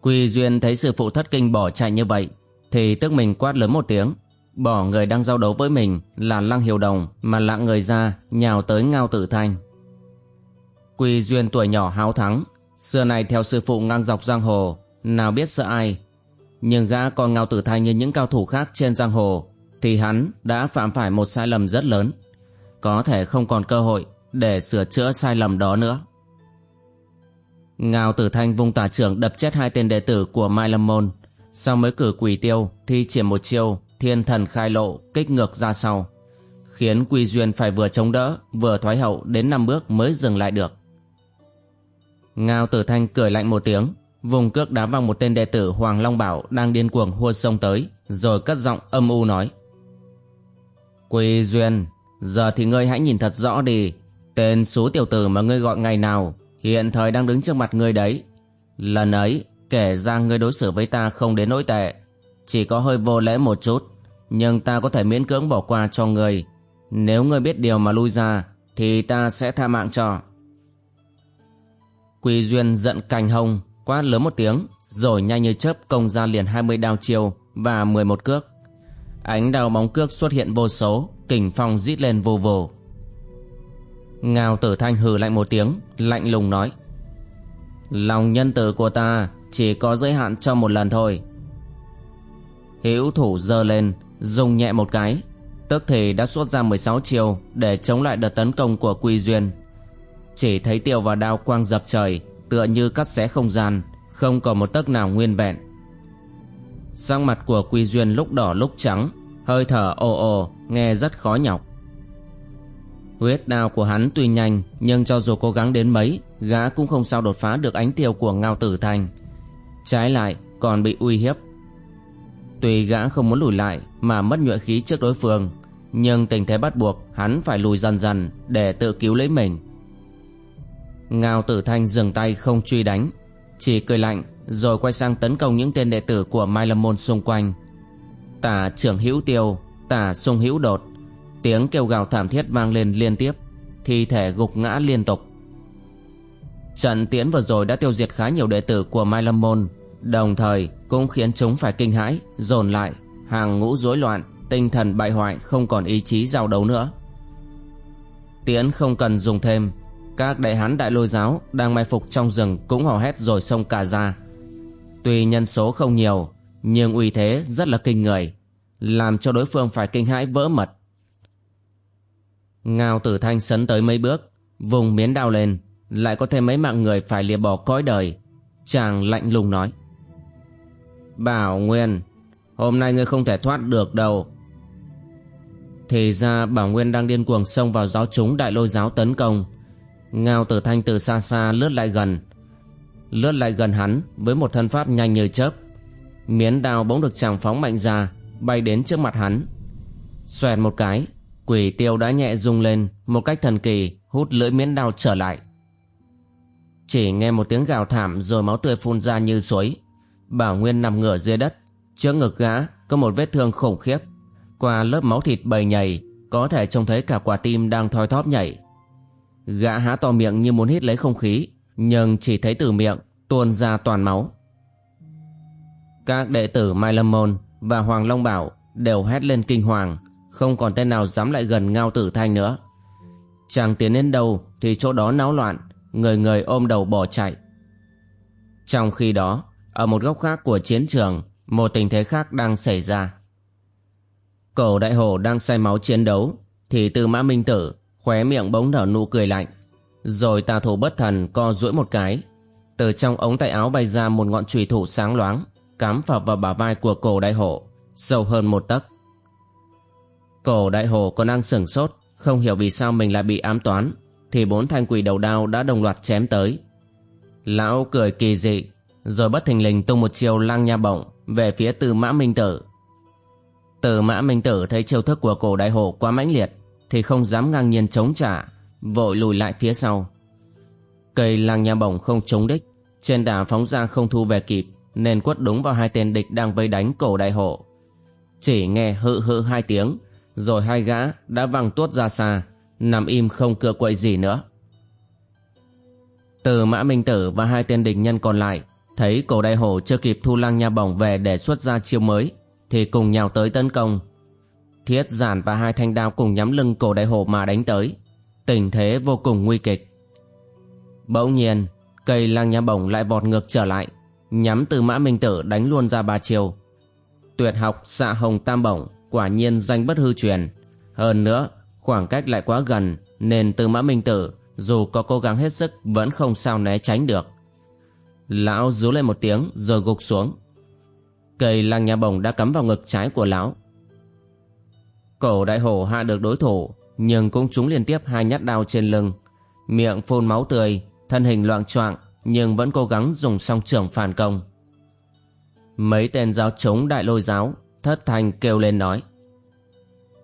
Quy Duyên thấy sư phụ thất kinh bỏ chạy như vậy, thì tức mình quát lớn một tiếng bỏ người đang giao đấu với mình là Lăng Hiểu Đồng mà lạng người ra nhào tới Ngao Tử Thanh. Quy Duyên tuổi nhỏ háo thắng, xưa này theo sư phụ ngang dọc giang hồ, nào biết sợ ai nhưng gã còn Ngao Tử Thanh như những cao thủ khác trên giang hồ, thì hắn đã phạm phải một sai lầm rất lớn có thể không còn cơ hội để sửa chữa sai lầm đó nữa. Ngao Tử Thanh vung tả trưởng đập chết hai tên đệ tử của Mai Lâm Môn, sau mới cử quỷ tiêu thi triển một chiêu thiên thần khai lộ kích ngược ra sau, khiến Quy Duyên phải vừa chống đỡ vừa thoái hậu đến năm bước mới dừng lại được. Ngao Tử Thanh cười lạnh một tiếng, vùng cước đá vào một tên đệ tử Hoàng Long Bảo đang điên cuồng hua sông tới, rồi cất giọng âm u nói: Quy Duyên, giờ thì ngươi hãy nhìn thật rõ đi, tên số tiểu tử mà ngươi gọi ngày nào Hiện thời đang đứng trước mặt ngươi đấy. Lần ấy, kể ra ngươi đối xử với ta không đến nỗi tệ. Chỉ có hơi vô lễ một chút, Nhưng ta có thể miễn cưỡng bỏ qua cho ngươi. Nếu ngươi biết điều mà lui ra, Thì ta sẽ tha mạng cho. Quy Duyên giận cành hông Quát lớn một tiếng, Rồi nhanh như chớp công ra liền 20 đao chiêu Và 11 cước. Ánh đào bóng cước xuất hiện vô số, Kình phong rít lên vô vồ. Ngao tử thanh hừ lạnh một tiếng, Lạnh lùng nói, Lòng nhân tử của ta Chỉ có giới hạn cho một lần thôi. Hữu thủ giơ lên Dùng nhẹ một cái, Tức thì đã xuất ra 16 chiều Để chống lại đợt tấn công của Quy Duyên. Chỉ thấy tiêu và đao quang dập trời, Tựa như cắt xé không gian, Không còn một tấc nào nguyên vẹn. Sang mặt của Quy Duyên lúc đỏ lúc trắng, Hơi thở ồ ồ, Nghe rất khó nhọc. Huyết đao của hắn tuy nhanh nhưng cho dù cố gắng đến mấy gã cũng không sao đột phá được ánh tiêu của Ngao Tử Thành. Trái lại còn bị uy hiếp. Tuy gã không muốn lùi lại mà mất nhuệ khí trước đối phương nhưng tình thế bắt buộc hắn phải lùi dần dần để tự cứu lấy mình. Ngao Tử Thanh dừng tay không truy đánh chỉ cười lạnh rồi quay sang tấn công những tên đệ tử của Mai Lâm Môn xung quanh. Tả trưởng hữu tiêu, tả sung hữu đột Tiếng kêu gào thảm thiết vang lên liên tiếp. Thi thể gục ngã liên tục. Trận tiễn vừa rồi đã tiêu diệt khá nhiều đệ tử của Mai Lâm Môn, Đồng thời cũng khiến chúng phải kinh hãi, Dồn lại, Hàng ngũ rối loạn, Tinh thần bại hoại, không còn ý chí giao đấu nữa. Tiễn không cần dùng thêm, Các đại hán đại lôi giáo Đang mai phục trong rừng cũng hò hét rồi xông cả ra. Tuy nhân số không nhiều, Nhưng uy thế rất là kinh người, Làm cho đối phương phải kinh hãi vỡ mật. Ngao tử thanh sấn tới mấy bước, Vùng miến đao lên, Lại có thêm mấy mạng người phải lìa bỏ cõi đời. Chàng lạnh lùng nói, Bảo Nguyên, Hôm nay ngươi không thể thoát được đâu. Thì ra Bảo Nguyên đang điên cuồng xông vào giáo chúng đại lôi giáo tấn công. Ngao tử thanh từ xa xa lướt lại gần, Lướt lại gần hắn với một thân pháp nhanh như chớp. Miến đao bỗng được chàng phóng mạnh ra, Bay đến trước mặt hắn. Xoẹt một cái Quỷ tiêu đã nhẹ rung lên, một cách thần kỳ, hút lưỡi miến đao trở lại. Chỉ nghe một tiếng gào thảm rồi máu tươi phun ra như suối. Bảo Nguyên nằm ngửa dưới đất. Trước ngực gã có một vết thương khủng khiếp. Qua lớp máu thịt bầy nhầy, có thể trông thấy cả quả tim đang thoi thóp nhảy. Gã há to miệng như muốn hít lấy không khí, nhưng chỉ thấy từ miệng tuôn ra toàn máu. Các đệ tử Mai Lâm Môn và Hoàng Long Bảo đều hét lên kinh hoàng không còn tên nào dám lại gần Ngao Tử Thanh nữa. Chàng tiến đến đâu thì chỗ đó náo loạn, người người ôm đầu bỏ chạy. Trong khi đó, ở một góc khác của chiến trường, một tình thế khác đang xảy ra. Cổ đại hổ đang say máu chiến đấu, thì từ mã minh tử, khóe miệng bỗng nở nụ cười lạnh. Rồi tà thủ bất thần co duỗi một cái. Từ trong ống tay áo bay ra một ngọn chùy thủ sáng loáng, cắm vào vào bả vai của cổ đại hổ, sâu hơn một tấc. Cổ đại hồ còn đang sửng sốt không hiểu vì sao mình lại bị ám toán, thì bốn thanh quỷ đầu đao đã đồng loạt chém tới. Lão cười kỳ dị, rồi bất thình lình tung một chiều lang nha bổng về phía từ mã minh tử. Từ mã minh tử thấy chiêu thức của cổ đại hồ quá mãnh liệt, thì không dám ngang nhiên chống trả, vội lùi lại phía sau. Cây lang nha bổng không trúng đích, trên đà phóng ra không thu về kịp, nên quất đúng vào hai tên địch đang vây đánh cổ đại hộ Chỉ nghe hự hự hai tiếng, rồi hai gã đã văng tuốt ra xa, nằm im không cựa quậy gì nữa. Từ Mã Minh Tử và hai tên địch nhân còn lại thấy cổ đại hổ chưa kịp thu lang nha bổng về để xuất ra chiêu mới thì cùng nhào tới tấn công. Thiết giản và hai thanh đao cùng nhắm lưng cổ đại hổ mà đánh tới. Tình thế vô cùng nguy kịch. Bỗng nhiên, cây lang nha bổng lại vọt ngược trở lại, nhắm từ Mã Minh Tử đánh luôn ra ba chiêu. Tuyệt học xạ hồng tam bổng quả nhiên danh bất hư truyền. Hơn nữa, khoảng cách lại quá gần nên tư Mã Minh Tử dù có cố gắng hết sức vẫn không sao né tránh được. Lão rú lên một tiếng rồi gục xuống. Cây lăng nhà bồng đã cắm vào ngực trái của lão. Cổ đại hổ hạ được đối thủ nhưng cũng trúng liên tiếp hai nhát đao trên lưng. Miệng phun máu tươi, thân hình loạn choạng nhưng vẫn cố gắng dùng song trưởng phản công. Mấy tên giáo chống đại lôi giáo thất thành kêu lên nói.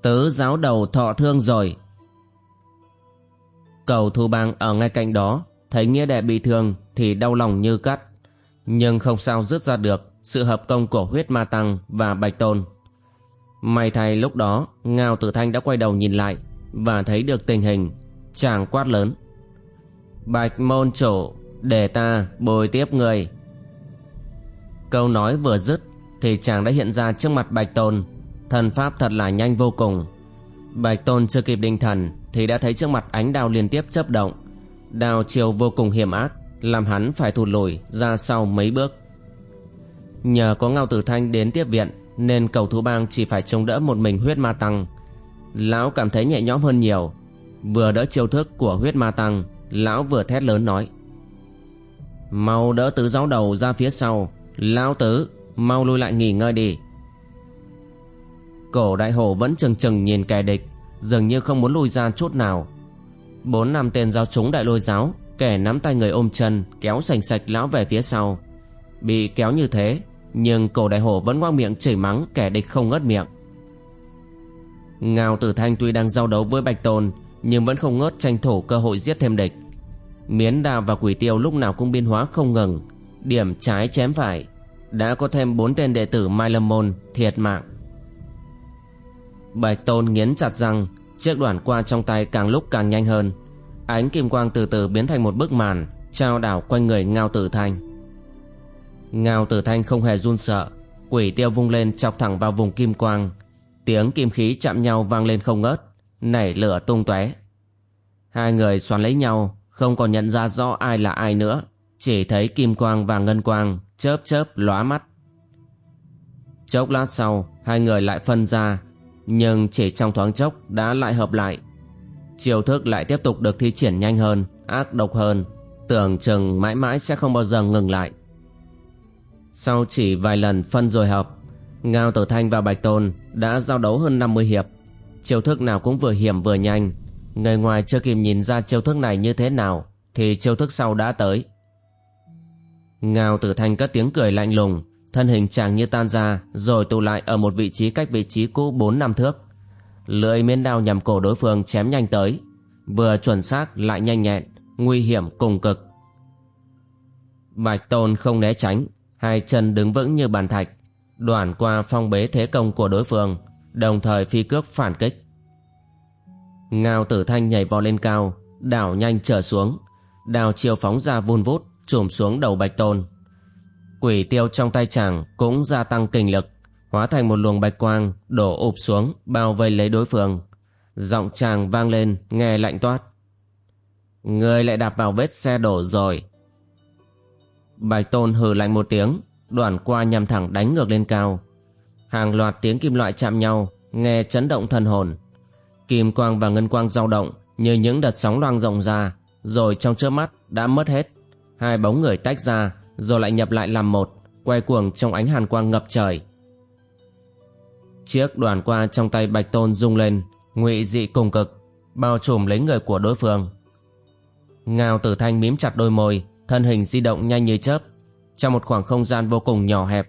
Tứ giáo đầu thọ thương rồi. Cầu thu bang ở ngay cạnh đó, thấy nghĩa đệ bị thương thì đau lòng như cắt, nhưng không sao dứt ra được sự hợp công của huyết ma tăng và bạch tôn may thay lúc đó, ngao tử thanh đã quay đầu nhìn lại và thấy được tình hình chàng quát lớn, bạch môn chủ, để ta bồi tiếp người câu nói vừa dứt thì chàng đã hiện ra trước mặt bạch tôn. Thần pháp thật là nhanh vô cùng. Bạch tôn chưa kịp định thần thì đã thấy trước mặt ánh đao liên tiếp chớp động. Đao chiều vô cùng hiểm ác, làm hắn phải thụt lùi ra sau mấy bước. Nhờ có ngao tử thanh đến tiếp viện nên cầu thú bang chỉ phải chống đỡ một mình huyết ma tăng. Lão cảm thấy nhẹ nhõm hơn nhiều. Vừa đỡ chiêu thức của huyết ma tăng, lão vừa thét lớn nói. Mau đỡ tứ giáo đầu ra phía sau, lão tứ mau lui lại nghỉ ngơi đi. Cổ đại hổ vẫn chừng chừng nhìn kẻ địch, dường như không muốn lui ra chút nào. Bốn năm tên giáo chúng đại lôi giáo, kẻ nắm tay người ôm chân, kéo sành sạch lão về phía sau. Bị kéo như thế, nhưng cổ đại hổ vẫn ngoác miệng chửi mắng kẻ địch không ngớt miệng. Ngao tử thanh tuy đang giao đấu với bạch tôn nhưng vẫn không ngớt tranh thủ cơ hội giết thêm địch. Miến đào và quỷ tiêu lúc nào cũng biến hóa không ngừng, điểm trái chém phải đã có thêm bốn tên đệ tử mai lâm môn thiệt mạng. Bạch tôn nghiến chặt răng, chiếc đoàn qua trong tay càng lúc càng nhanh hơn. Ánh kim quang từ từ biến thành một bức màn, trao đảo quanh người ngao tử thanh. Ngao tử thanh không hề run sợ, quỷ tiêu vung lên chọc thẳng vào vùng kim quang. Tiếng kim khí chạm nhau vang lên không ngớt, nảy lửa tung tóe. Hai người xoắn lấy nhau, không còn nhận ra rõ ai là ai nữa, chỉ thấy kim quang và ngân quang chớp chớp, lóa mắt. Chốc lát sau, hai người lại phân ra, nhưng chỉ trong thoáng chốc đã lại hợp lại. Chiêu thức lại tiếp tục được thi triển nhanh hơn, ác độc hơn. Tưởng chừng mãi mãi sẽ không bao giờ ngừng lại. Sau chỉ vài lần phân rồi hợp, ngao tử thanh và bạch tôn đã giao đấu hơn 50 hiệp. Chiêu thức nào cũng vừa hiểm vừa nhanh. Người ngoài chưa kịp nhìn ra chiêu thức này như thế nào, thì chiêu thức sau đã tới ngao tử thanh cất tiếng cười lạnh lùng, thân hình chàng như tan ra, rồi tụ lại ở một vị trí cách vị trí cũ bốn năm thước. Lưỡi miến đao nhằm cổ đối phương chém nhanh tới, vừa chuẩn xác lại nhanh nhẹn, nguy hiểm cùng cực. Bạch tôn không né tránh, hai chân đứng vững như bàn thạch đoàn qua phong bế thế công của đối phương, đồng thời phi cước phản kích. Ngao tử thanh nhảy vọt lên cao, đảo nhanh trở xuống đào chiều phóng ra vun vút trùm xuống đầu bạch tôn. Quỷ tiêu trong tay chàng cũng gia tăng kinh lực, hóa thành một luồng bạch quang đổ ụp xuống, bao vây lấy đối phương. Giọng chàng vang lên, nghe lạnh toát. Người lại đạp vào vết xe đổ rồi. Bạch tôn hừ lạnh một tiếng đoàn qua nhằm thẳng đánh ngược lên cao. Hàng loạt tiếng kim loại chạm nhau, nghe chấn động thần hồn. Kim quang và ngân quang dao động như những đợt sóng loang rộng ra, rồi trong chớp mắt đã mất hết hai bóng người tách ra rồi lại nhập lại làm một quay cuồng trong ánh hàn quang ngập trời chiếc đoàn qua trong tay bạch tôn rung lên ngụy dị cùng cực bao trùm lấy người của đối phương. Ngao tử thanh mím chặt đôi môi, thân hình di động nhanh như chớp. Trong một khoảng không gian vô cùng nhỏ hẹp,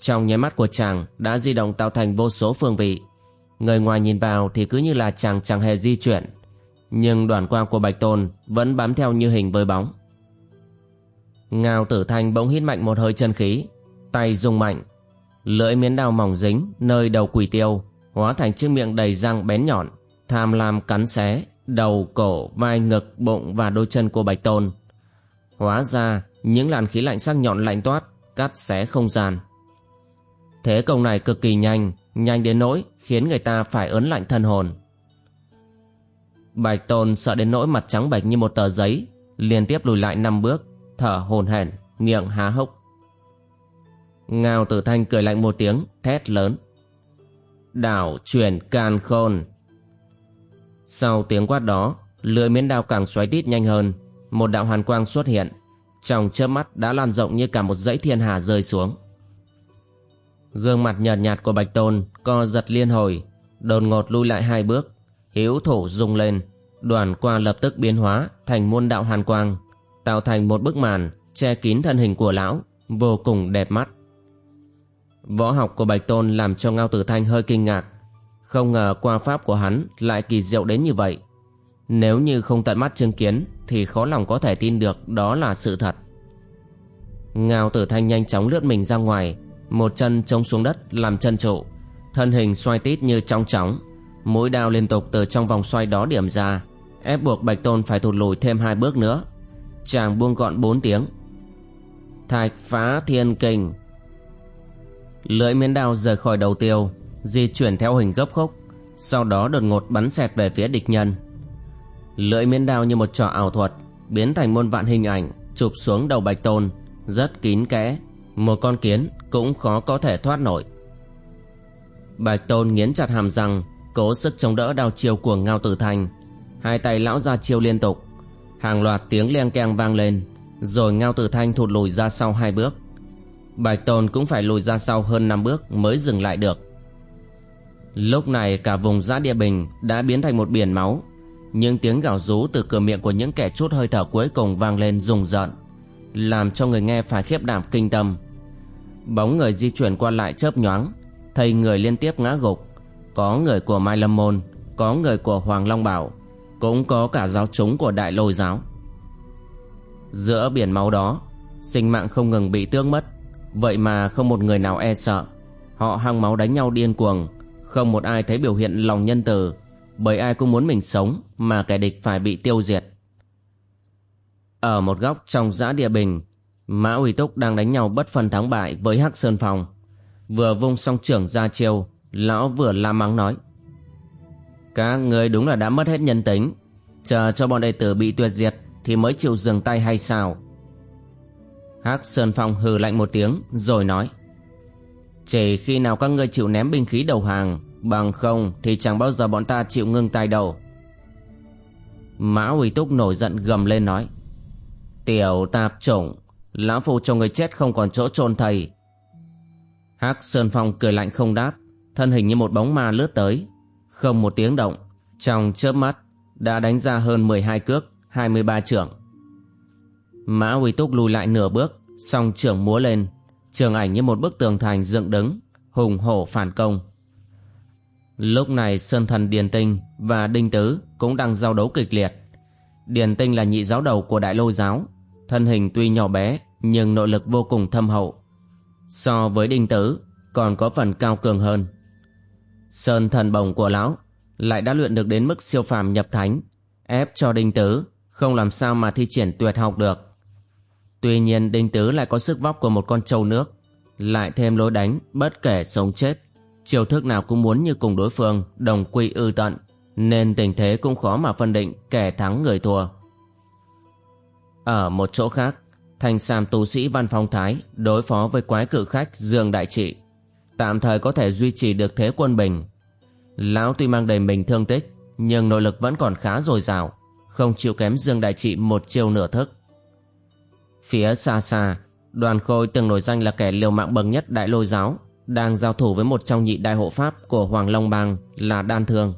trong nháy mắt của chàng đã di động tạo thành vô số phương vị. Người ngoài nhìn vào thì cứ như là chàng chẳng hề di chuyển. Nhưng đoàn quang của Bạch Tôn vẫn bám theo như hình với bóng. Ngao tử thanh bỗng hít mạnh một hơi chân khí, tay rung mạnh. Lưỡi miến đao mỏng dính nơi đầu quỷ tiêu, hóa thành chiếc miệng đầy răng bén nhọn, tham lam cắn xé, đầu, cổ, vai, ngực, bụng và đôi chân của Bạch Tôn. Hóa ra, những làn khí lạnh sắc nhọn lạnh toát, cắt xé không gian. Thế công này cực kỳ nhanh, nhanh đến nỗi khiến người ta phải ớn lạnh thân hồn. Bạch Tôn sợ đến nỗi mặt trắng bệch như một tờ giấy, liên tiếp lùi lại năm bước, thở hồn hển, miệng há hốc. Ngao tử thanh cười lạnh một tiếng, thét lớn. Đảo chuyển can khôn. Sau tiếng quát đó, lưỡi miến đao càng xoáy tít nhanh hơn, một đạo hàn quang xuất hiện, trong chớp mắt đã lan rộng như cả một dãy thiên hà rơi xuống. Gương mặt nhợt nhạt của Bạch Tôn co giật liên hồi, đột ngột lui lại hai bước, hữu thủ rung lên, đoàn quang lập tức biến hóa thành muôn đạo hàn quang, tạo thành một bức màn che kín thân hình của lão, vô cùng đẹp mắt. Võ học của Bạch Tôn làm cho Ngao Tử Thanh hơi kinh ngạc, không ngờ qua pháp của hắn lại kỳ diệu đến như vậy. Nếu như không tận mắt chứng kiến thì khó lòng có thể tin được đó là sự thật. Ngao Tử Thanh nhanh chóng lướt mình ra ngoài, một chân chống xuống đất làm chân trụ, thân hình xoay tít như trong chóng, mũi đao liên tục từ trong vòng xoay đó điểm ra, ép buộc Bạch Tôn phải thụt lùi thêm hai bước nữa. Chàng buông gọn bốn tiếng. Thạch phá thiên kình Lưỡi miến đao rời khỏi đầu tiêu, di chuyển theo hình gấp khúc, sau đó đột ngột bắn xẹt về phía địch nhân. Lưỡi miến đao như một trò ảo thuật, biến thành muôn vạn hình ảnh, chụp xuống đầu Bạch Tôn, rất kín kẽ, một con kiến cũng khó có thể thoát nổi. Bạch Tôn nghiến chặt hàm răng, cố sức chống đỡ đao chiêu của Ngao Tử thành Hai tay lão ra chiêu liên tục, hàng loạt tiếng leng keng vang lên, rồi Ngao Tử Thanh thụt lùi ra sau hai bước. Bạch Tôn cũng phải lùi ra sau hơn năm bước mới dừng lại được. Lúc này cả vùng giã địa bình đã biến thành một biển máu, những tiếng gào rú từ cửa miệng của những kẻ chút hơi thở cuối cùng vang lên rùng rợn làm cho người nghe phải khiếp đảm kinh tâm. Bóng người di chuyển qua lại chớp nhoáng, thầy người liên tiếp ngã gục, có người của Mai Lâm Môn, có người của Hoàng Long Bảo, cũng có cả giáo chúng của Đại Lôi Giáo. Giữa biển máu đó, sinh mạng không ngừng bị tước mất, vậy mà không một người nào e sợ. Họ hăng máu đánh nhau điên cuồng, không một ai thấy biểu hiện lòng nhân từ, bởi ai cũng muốn mình sống mà kẻ địch phải bị tiêu diệt. Ở một góc trong giã địa bình, Mã Uy Túc đang đánh nhau bất phân thắng bại với Hắc Sơn Phong. Vừa vung song trưởng ra chiêu, lão vừa la mắng nói. Các người đúng là đã mất hết nhân tính. Chờ cho bọn đệ tử bị tuyệt diệt thì mới chịu dừng tay hay sao? Hắc Sơn Phong hừ lạnh một tiếng rồi nói. Chỉ khi nào các ngươi chịu ném binh khí đầu hàng, bằng không thì chẳng bao giờ bọn ta chịu ngưng tay đầu. Mã Uy Túc nổi giận gầm lên nói. Tiểu tạp chủng, lão phụ cho người chết không còn chỗ chôn thầy. Hắc Sơn Phong cười lạnh không đáp, thân hình như một bóng ma lướt tới. Không một tiếng động, trong chớp mắt đã đánh ra hơn 12 cước, 23 trưởng. Mã Huy Túc lùi lại nửa bước, song trưởng múa lên, trường ảnh như một bức tường thành dựng đứng, hùng hổ phản công. Lúc này Sơn Thần Điền Tinh và Đinh Tứ cũng đang giao đấu kịch liệt. Điền Tinh là nhị giáo đầu của Đại Lôi Giáo, thân hình tuy nhỏ bé nhưng nội lực vô cùng thâm hậu. So với Đinh Tứ còn có phần cao cường hơn. Sơn thần bồng của lão lại đã luyện được đến mức siêu phàm nhập thánh, ép cho Đinh Tứ không làm sao mà thi triển tuyệt học được. Tuy nhiên Đinh Tứ lại có sức vóc của một con trâu nước, lại thêm lối đánh bất kể sống chết, chiều thức nào cũng muốn như cùng đối phương đồng quy ư tận, nên tình thế cũng khó mà phân định kẻ thắng người thua. Ở một chỗ khác, thành sàm tu sĩ Văn Phong Thái đối phó với quái cử khách Dương Đại Trị, tạm thời có thể duy trì được thế quân bình. Lão tuy mang đầy mình thương tích, nhưng nội lực vẫn còn khá dồi dào, không chịu kém Dương Đại Trị một chiêu nửa thức. Phía xa xa, đoàn khôi từng nổi danh là kẻ liều mạng bậc nhất đại lôi giáo, đang giao thủ với một trong nhị đại hộ pháp của Hoàng Long Bang là Đan Thương.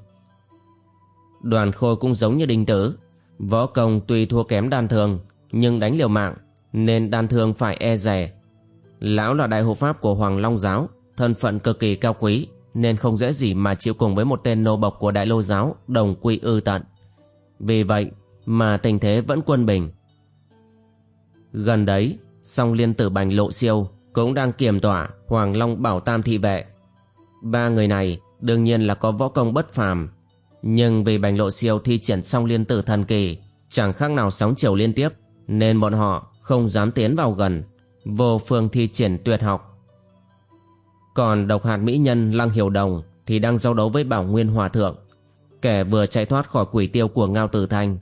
Đoàn khôi cũng giống như đinh tử Võ công tuy thua kém đan thường Nhưng đánh liều mạng Nên đan thương phải e rè Lão là đại hộ pháp của Hoàng Long Giáo Thân phận cực kỳ cao quý, Nên không dễ gì mà chịu cùng với một tên nô bộc của đại lô giáo, Đồng quy ư tận. Vì vậy mà tình thế vẫn quân bình. Gần đấy, song liên tử bành lộ siêu Cũng đang kiềm tỏa Hoàng Long bảo tam thị vệ. Ba người này đương nhiên là có võ công bất phàm, nhưng vì bành lộ siêu thi triển song liên tử thần kỳ, Chẳng khác nào sóng chiều liên tiếp, Nên bọn họ không dám tiến vào gần, Vô phương thi triển tuyệt học. Còn độc hạt mỹ nhân Lăng Hiểu Đồng Thì đang giao đấu với Bảo Nguyên Hòa Thượng Kẻ vừa chạy thoát khỏi quỷ tiêu của Ngao Tử Thanh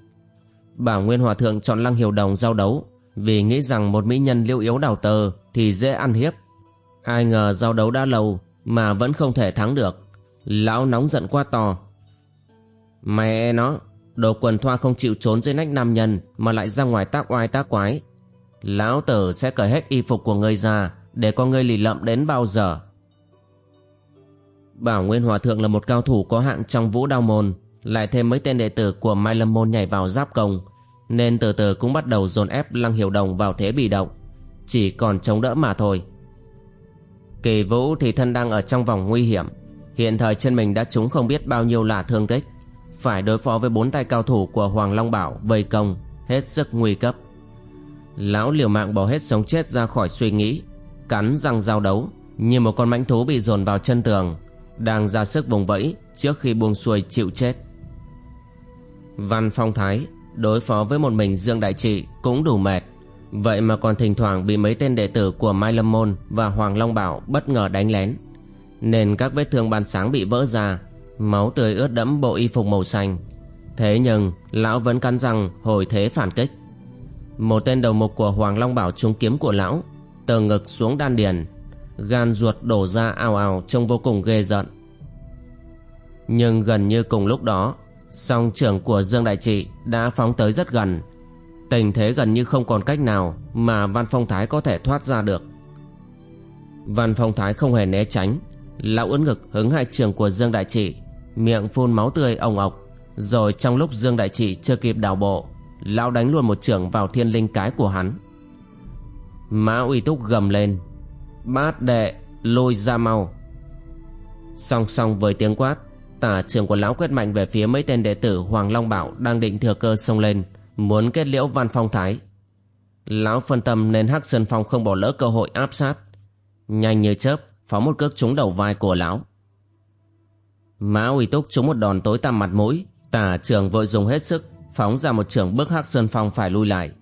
Bảo Nguyên Hòa Thượng chọn Lăng Hiểu Đồng giao đấu Vì nghĩ rằng một mỹ nhân liêu yếu đào tờ Thì dễ ăn hiếp Ai ngờ giao đấu đã lâu Mà vẫn không thể thắng được Lão nóng giận quá to Mẹ e nó, đồ quần thoa không chịu trốn dưới nách nam nhân mà lại ra ngoài tác oai tác quái. Lão tử sẽ cởi hết y phục của ngươi ra để con ngươi lì lợm đến bao giờ. Bảo Nguyên Hòa Thượng là một cao thủ có hạng trong vũ đao môn, lại thêm mấy tên đệ tử của Mai Lâm Môn nhảy vào giáp công, nên từ từ cũng bắt đầu dồn ép Lăng Hiểu Đồng vào thế bị động, chỉ còn chống đỡ mà thôi. Kỳ Vũ thì thân đang ở trong vòng nguy hiểm, hiện thời trên mình đã trúng không biết bao nhiêu là thương tích phải đối phó với bốn tay cao thủ của Hoàng Long Bảo vây công, hết sức nguy cấp. Lão liều mạng bỏ hết sống chết ra khỏi suy nghĩ, cắn răng giao đấu, như một con mãnh thú bị dồn vào chân tường, đang ra sức vùng vẫy trước khi buông xuôi chịu chết. Văn Phong Thái đối phó với một mình Dương Đại Trị cũng đủ mệt, vậy mà còn thỉnh thoảng bị mấy tên đệ tử của Mai Lâm Môn và Hoàng Long Bảo bất ngờ đánh lén, nên các vết thương ban sáng bị vỡ ra Máu tươi ướt đẫm bộ y phục màu xanh. Thế nhưng lão vẫn cắn răng hồi thế phản kích. Một tên đầu mục của Hoàng Long Bảo trúng kiếm của lão Từ ngực xuống đan điền Gan ruột đổ ra ào ào trông vô cùng ghê giận Nhưng gần như cùng lúc đó, Song trưởng của Dương Đại Trị đã phóng tới rất gần. Tình thế gần như không còn cách nào Mà Văn Phong Thái có thể thoát ra được. Văn Phong Thái không hề né tránh, Lão ưỡn ngực hứng hai trường của Dương Đại Trị, miệng phun máu tươi ồng ọc. Rồi trong lúc dương đại trị chưa kịp đào bộ, lão đánh luôn một trưởng vào thiên linh cái của hắn. Mã uy túc gầm lên bát đệ lôi ra mau. Song song với tiếng quát tả trưởng của lão quét mạnh về phía mấy tên đệ tử hoàng long bảo đang định thừa cơ xông lên muốn kết liễu văn phong thái. Lão phân tâm nên hắc sơn phong không bỏ lỡ cơ hội áp sát. Nhanh như chớp phóng một cước trúng đầu vai của lão. Mã Uy Túc trúng một đòn tối tăm mặt mũi, tả trường vội dùng hết sức, phóng ra một trường bức Hắc Sơn Phong phải lui lại.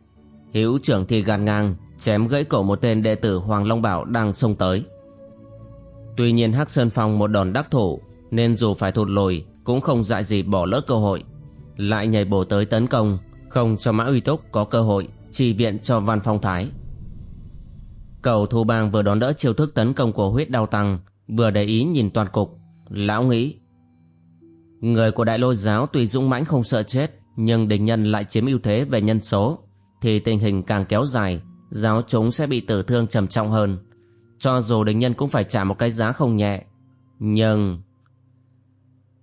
Hữu trưởng thì gạt ngang, chém gãy cổ một tên đệ tử Hoàng Long Bảo đang xông tới. Tuy nhiên Hắc Sơn Phong một đòn đắc thủ, nên dù phải thụt lùi cũng không dại gì bỏ lỡ cơ hội. Lại nhảy bổ tới tấn công, không cho Mã Uy Túc có cơ hội trì viện cho Văn Phong Thái. Cầu Thu Bang vừa đón đỡ chiêu thức tấn công của huyết đao tăng, vừa để ý nhìn toàn cục. Lão nghĩ Người của đại lôi giáo tuy dũng mãnh không sợ chết nhưng địch nhân lại chiếm ưu thế về nhân số thì tình hình càng kéo dài giáo chúng sẽ bị tử thương trầm trọng hơn. Cho dù địch nhân cũng phải trả một cái giá không nhẹ. Nhưng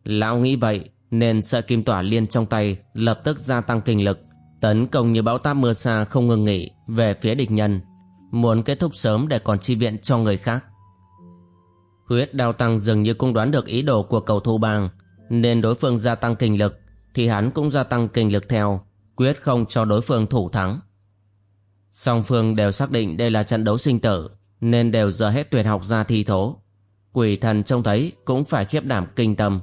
lão nghĩ vậy nên sợ kim tỏa liên trong tay lập tức gia tăng kinh lực, tấn công như bão táp mưa xa không ngừng nghỉ về phía địch nhân, muốn kết thúc sớm để còn chi viện cho người khác. Huyết đao tăng dường như cũng đoán được ý đồ của cầu thủ bang, nên đối phương gia tăng kinh lực thì hắn cũng gia tăng kinh lực theo, quyết không cho đối phương thủ thắng song phương đều xác định đây là trận đấu sinh tử nên đều dở hết tuyệt học ra thi thố. Quỷ thần trông thấy cũng phải khiếp đảm kinh tâm.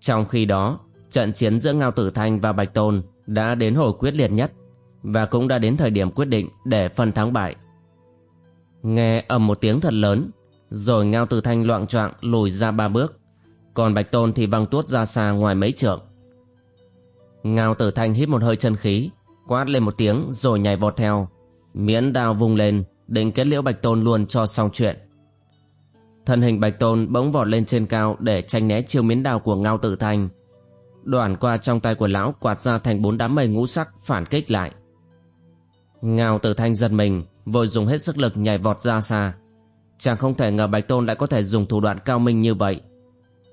Trong khi đó trận chiến giữa ngao tử thanh và bạch tôn đã đến hồi quyết liệt nhất và cũng đã đến thời điểm quyết định để phân thắng bại. Nghe ầm một tiếng thật lớn rồi ngao tử thanh loạn choạng lùi ra ba bước còn Bạch Tôn thì văng tuốt ra xa ngoài mấy trượng. Ngao tử thanh hít một hơi chân khí, quát lên một tiếng rồi nhảy vọt theo. Miễn đao vung lên, định kết liễu Bạch Tôn luôn cho xong chuyện. Thân hình Bạch Tôn bỗng vọt lên trên cao để tranh né chiêu miến đao của Ngao Tử Thanh. Đoạn qua trong tay của lão quạt ra thành bốn đám mây ngũ sắc phản kích lại. Ngao Tử Thanh giật mình, vội dùng hết sức lực nhảy vọt ra xa. Chàng không thể ngờ Bạch Tôn lại có thể dùng thủ đoạn cao minh như vậy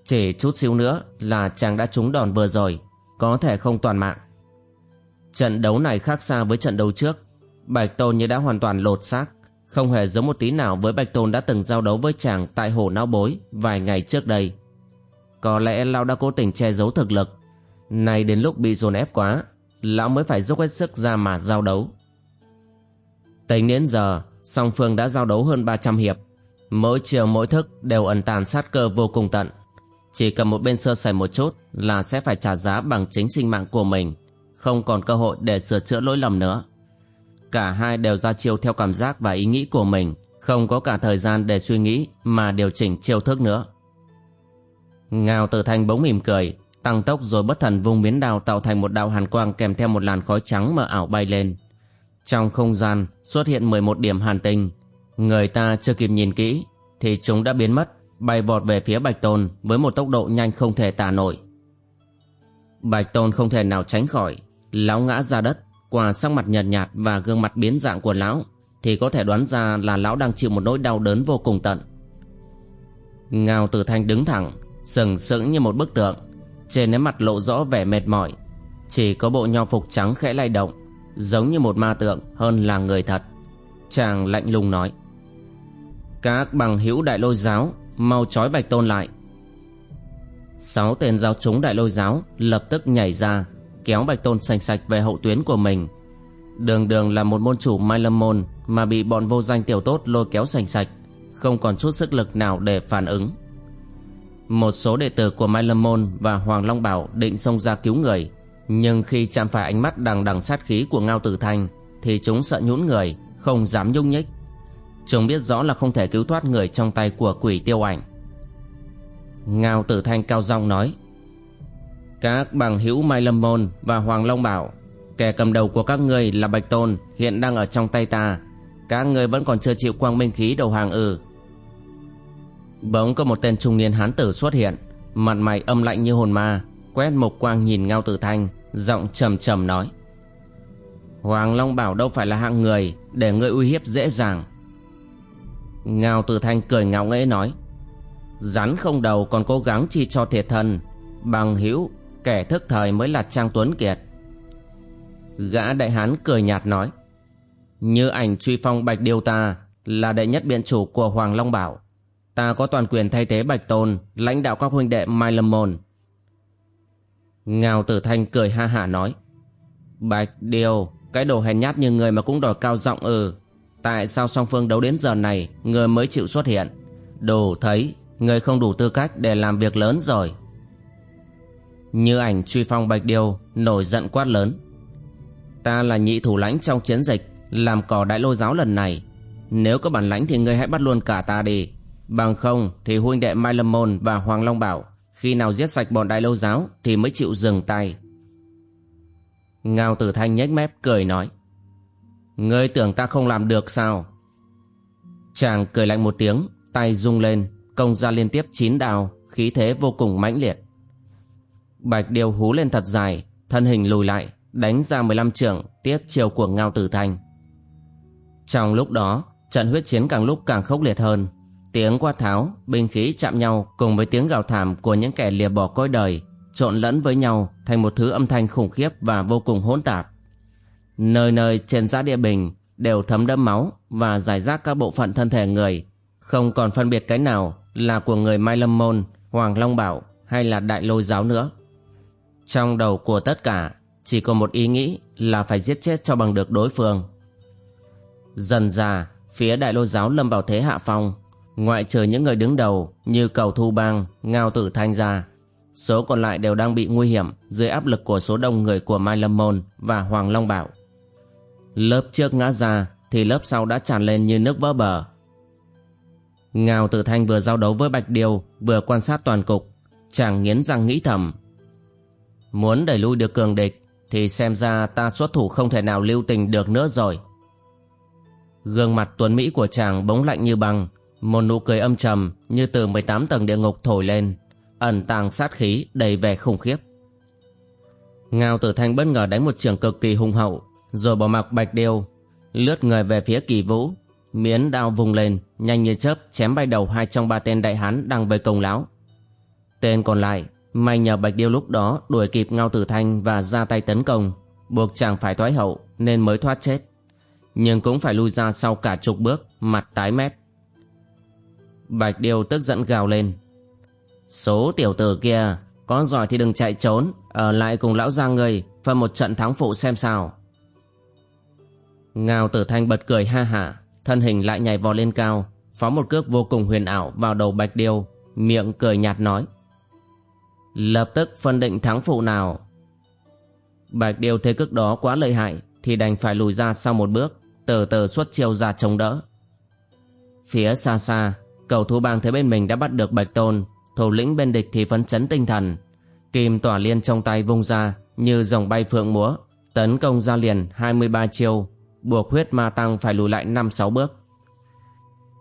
Chỉ chút xíu nữa là chàng đã trúng đòn vừa rồi, có thể không toàn mạng. Trận đấu này khác xa với trận đấu trước, Bạch Tôn như đã hoàn toàn lột xác, không hề giống một tí nào với Bạch Tôn đã từng giao đấu với chàng tại hồ não bối vài ngày trước đây. Có lẽ Lão đã cố tình che giấu thực lực, nay đến lúc bị dồn ép quá, Lão mới phải dốc hết sức ra mà giao đấu. Tính đến giờ, song phương đã giao đấu hơn 300 hiệp, mỗi chiều mỗi thức đều ẩn tàn sát cơ vô cùng tận. Chỉ cần một bên sơ sẩy một chút là sẽ phải trả giá bằng chính sinh mạng của mình, không còn cơ hội để sửa chữa lỗi lầm nữa. Cả hai đều ra chiêu theo cảm giác và ý nghĩ của mình, không có cả thời gian để suy nghĩ mà điều chỉnh chiêu thức nữa. Ngao Tử Thanh bỗng mỉm cười, tăng tốc rồi bất thần vung biến đao tạo thành một đạo hàn quang kèm theo một làn khói trắng mờ ảo bay lên. Trong không gian xuất hiện 11 điểm hàn tinh, người ta chưa kịp nhìn kỹ thì chúng đã biến mất bay vọt về phía Bạch Tôn với một tốc độ nhanh không thể tả nổi. Bạch Tôn không thể nào tránh khỏi, lão ngã ra đất, qua sắc mặt nhợt nhạt và gương mặt biến dạng của lão, thì có thể đoán ra là lão đang chịu một nỗi đau đớn vô cùng tận. Ngao Tử Thanh đứng thẳng, sừng sững như một bức tượng, trên nét mặt lộ rõ vẻ mệt mỏi, chỉ có bộ nho phục trắng khẽ lay động, giống như một ma tượng hơn là người thật. Chàng lạnh lùng nói: "Các bằng hữu đại lôi giáo mau trói bạch tôn lại sáu tên giáo chúng đại lôi giáo lập tức nhảy ra kéo bạch tôn sành sạch về hậu tuyến của mình. Đường đường là một môn chủ mai lâm môn mà bị bọn vô danh tiểu tốt lôi kéo sành sạch, không còn chút sức lực nào để phản ứng. Một số đệ tử của mai lâm môn và hoàng long bảo định xông ra cứu người, nhưng khi chạm phải ánh mắt đằng đằng sát khí của ngao tử thanh thì chúng sợ nhũn người, không dám nhúc nhích. Chúng biết rõ là không thể cứu thoát người trong tay của quỷ tiêu ảnh. Ngao tử thanh cao giọng nói các bằng hữu Mai Lâm Môn và Hoàng Long Bảo, Kẻ cầm đầu của các ngươi là Bạch Tôn, Hiện đang ở trong tay ta. Các ngươi vẫn còn chưa chịu quang minh khí đầu hàng ư. Bỗng có một tên trung niên hán tử xuất hiện, Mặt mày âm lạnh như hồn ma, Quét một quang nhìn Ngao Tử Thanh, Giọng trầm trầm nói. Hoàng Long Bảo đâu phải là hạng người Để ngươi uy hiếp dễ dàng. Ngao Tử Thanh cười ngạo nghễ nói. Rắn không đầu còn cố gắng chi cho thiệt thân, Bằng hữu Kẻ thức thời mới là Trang Tuấn Kiệt. Gã đại hán cười nhạt nói, Như ảnh truy phong Bạch Điêu ta Là đệ nhất biện chủ của Hoàng Long Bảo. Ta có toàn quyền thay thế Bạch Tôn, Lãnh đạo các huynh đệ Mai Lâm Môn. Ngao Tử Thanh cười ha hả nói, Bạch Điêu Cái đồ hèn nhát như người mà cũng đòi cao giọng ừ Tại sao song phương đấu đến giờ này Người mới chịu xuất hiện? Đủ thấy, Người không đủ tư cách để làm việc lớn rồi. Như ảnh truy phong Bạch điều Nổi giận quát lớn. Ta là nhị thủ lãnh trong chiến dịch, Làm cỏ đại lô giáo lần này. Nếu có bản lãnh thì ngươi hãy bắt luôn cả ta đi. Bằng không thì huynh đệ Mai Lâm Môn và Hoàng Long Bảo, Khi nào giết sạch bọn đại lô giáo Thì mới chịu dừng tay. Ngao Tử Thanh nhếch mép cười nói, Ngươi tưởng ta không làm được sao? Chàng cười lạnh một tiếng, Tay rung lên, Công ra liên tiếp chín đào Khí thế vô cùng mãnh liệt. Bạch điều hú lên thật dài Thân hình lùi lại Đánh ra 15 trường Tiếp chiều của Ngao Tử Thanh Trong lúc đó Trận huyết chiến càng lúc càng khốc liệt hơn. Tiếng quát tháo Binh khí chạm nhau Cùng với tiếng gào thảm Của những kẻ lìa bỏ cõi đời Trộn lẫn với nhau Thành một thứ âm thanh khủng khiếp Và vô cùng hỗn tạp. Nơi nơi trên giã địa bình đều thấm đẫm máu và giải rác các bộ phận thân thể người, không còn phân biệt cái nào là của người Mai Lâm Môn, Hoàng Long Bảo hay là Đại Lôi Giáo nữa. Trong đầu của tất cả chỉ có một ý nghĩ là phải giết chết cho bằng được đối phương. Dần ra, phía Đại Lôi Giáo lâm vào thế hạ phong, ngoại trừ những người đứng đầu như Cầu Thu Bang, Ngao Tử Thanh gia, số còn lại đều đang bị nguy hiểm dưới áp lực của số đông người của Mai Lâm Môn và Hoàng Long Bảo. Lớp trước ngã ra thì lớp sau đã tràn lên như nước vỡ bờ. Ngao Tử Thanh vừa giao đấu với Bạch điều vừa quan sát toàn cục, chàng nghiến răng nghĩ thầm. Muốn đẩy lui được cường địch thì xem ra ta xuất thủ không thể nào lưu tình được nữa rồi. Gương mặt tuấn Mỹ của chàng bỗng lạnh như băng, một nụ cười âm trầm như từ 18 tầng địa ngục thổi lên, ẩn tàng sát khí đầy vẻ khủng khiếp. Ngao Tử Thanh bất ngờ đánh một trường cực kỳ hung hậu, rồi bỏ mặc bạch điêu lướt người về phía kỳ vũ miến đao vùng lên nhanh như chớp chém bay đầu hai trong ba tên đại hán đang với công lão Tên còn lại May nhờ Bạch Điêu lúc đó đuổi kịp Ngao Tử Thanh và ra tay tấn công, Buộc chàng phải thoái hậu nên mới thoát chết. Nhưng cũng phải lui ra sau cả chục bước, Mặt tái mét. Bạch Điêu tức giận gào lên. Số tiểu tử kia, Có giỏi thì đừng chạy trốn, Ở lại cùng lão gia người Phân một trận thắng phụ xem sao. Ngao tử thanh bật cười ha hả, Thân hình lại nhảy vọt lên cao, phóng một cước vô cùng huyền ảo vào đầu Bạch Điêu, Miệng cười nhạt nói. Lập tức phân định thắng phụ nào. Bạch Điêu thấy cước đó quá lợi hại, Thì đành phải lùi ra sau một bước Từ từ xuất chiêu ra chống đỡ. Phía xa xa, Cầu thú bang thấy bên mình đã bắt được Bạch Tôn, Thủ lĩnh bên địch thì phấn chấn tinh thần. Kim tỏa liên trong tay vung ra, Như dòng bay phượng múa, Tấn công ra liền 23 chiêu, Buộc huyết ma tăng phải lùi lại 5-6 bước.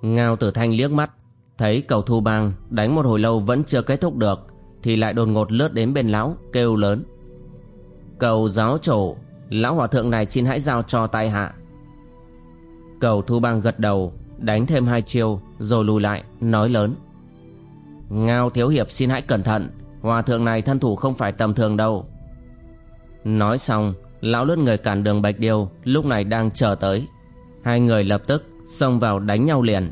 Ngao tử thanh liếc mắt, Thấy cầu thu bang đánh một hồi lâu vẫn chưa kết thúc được. Thì lại đột ngột lướt đến bên lão, Kêu lớn. Cầu giáo chủ, Lão hòa thượng này xin hãy giao cho tay hạ. Cầu thu bang gật đầu, Đánh thêm hai chiêu, Rồi lùi lại, nói lớn. Ngao thiếu hiệp xin hãy cẩn thận, Hòa thượng này thân thủ không phải tầm thường đâu. Nói xong, Lão lướt người cản đường Bạch Điêu Lúc này đang chờ tới. Hai người lập tức xông vào đánh nhau liền.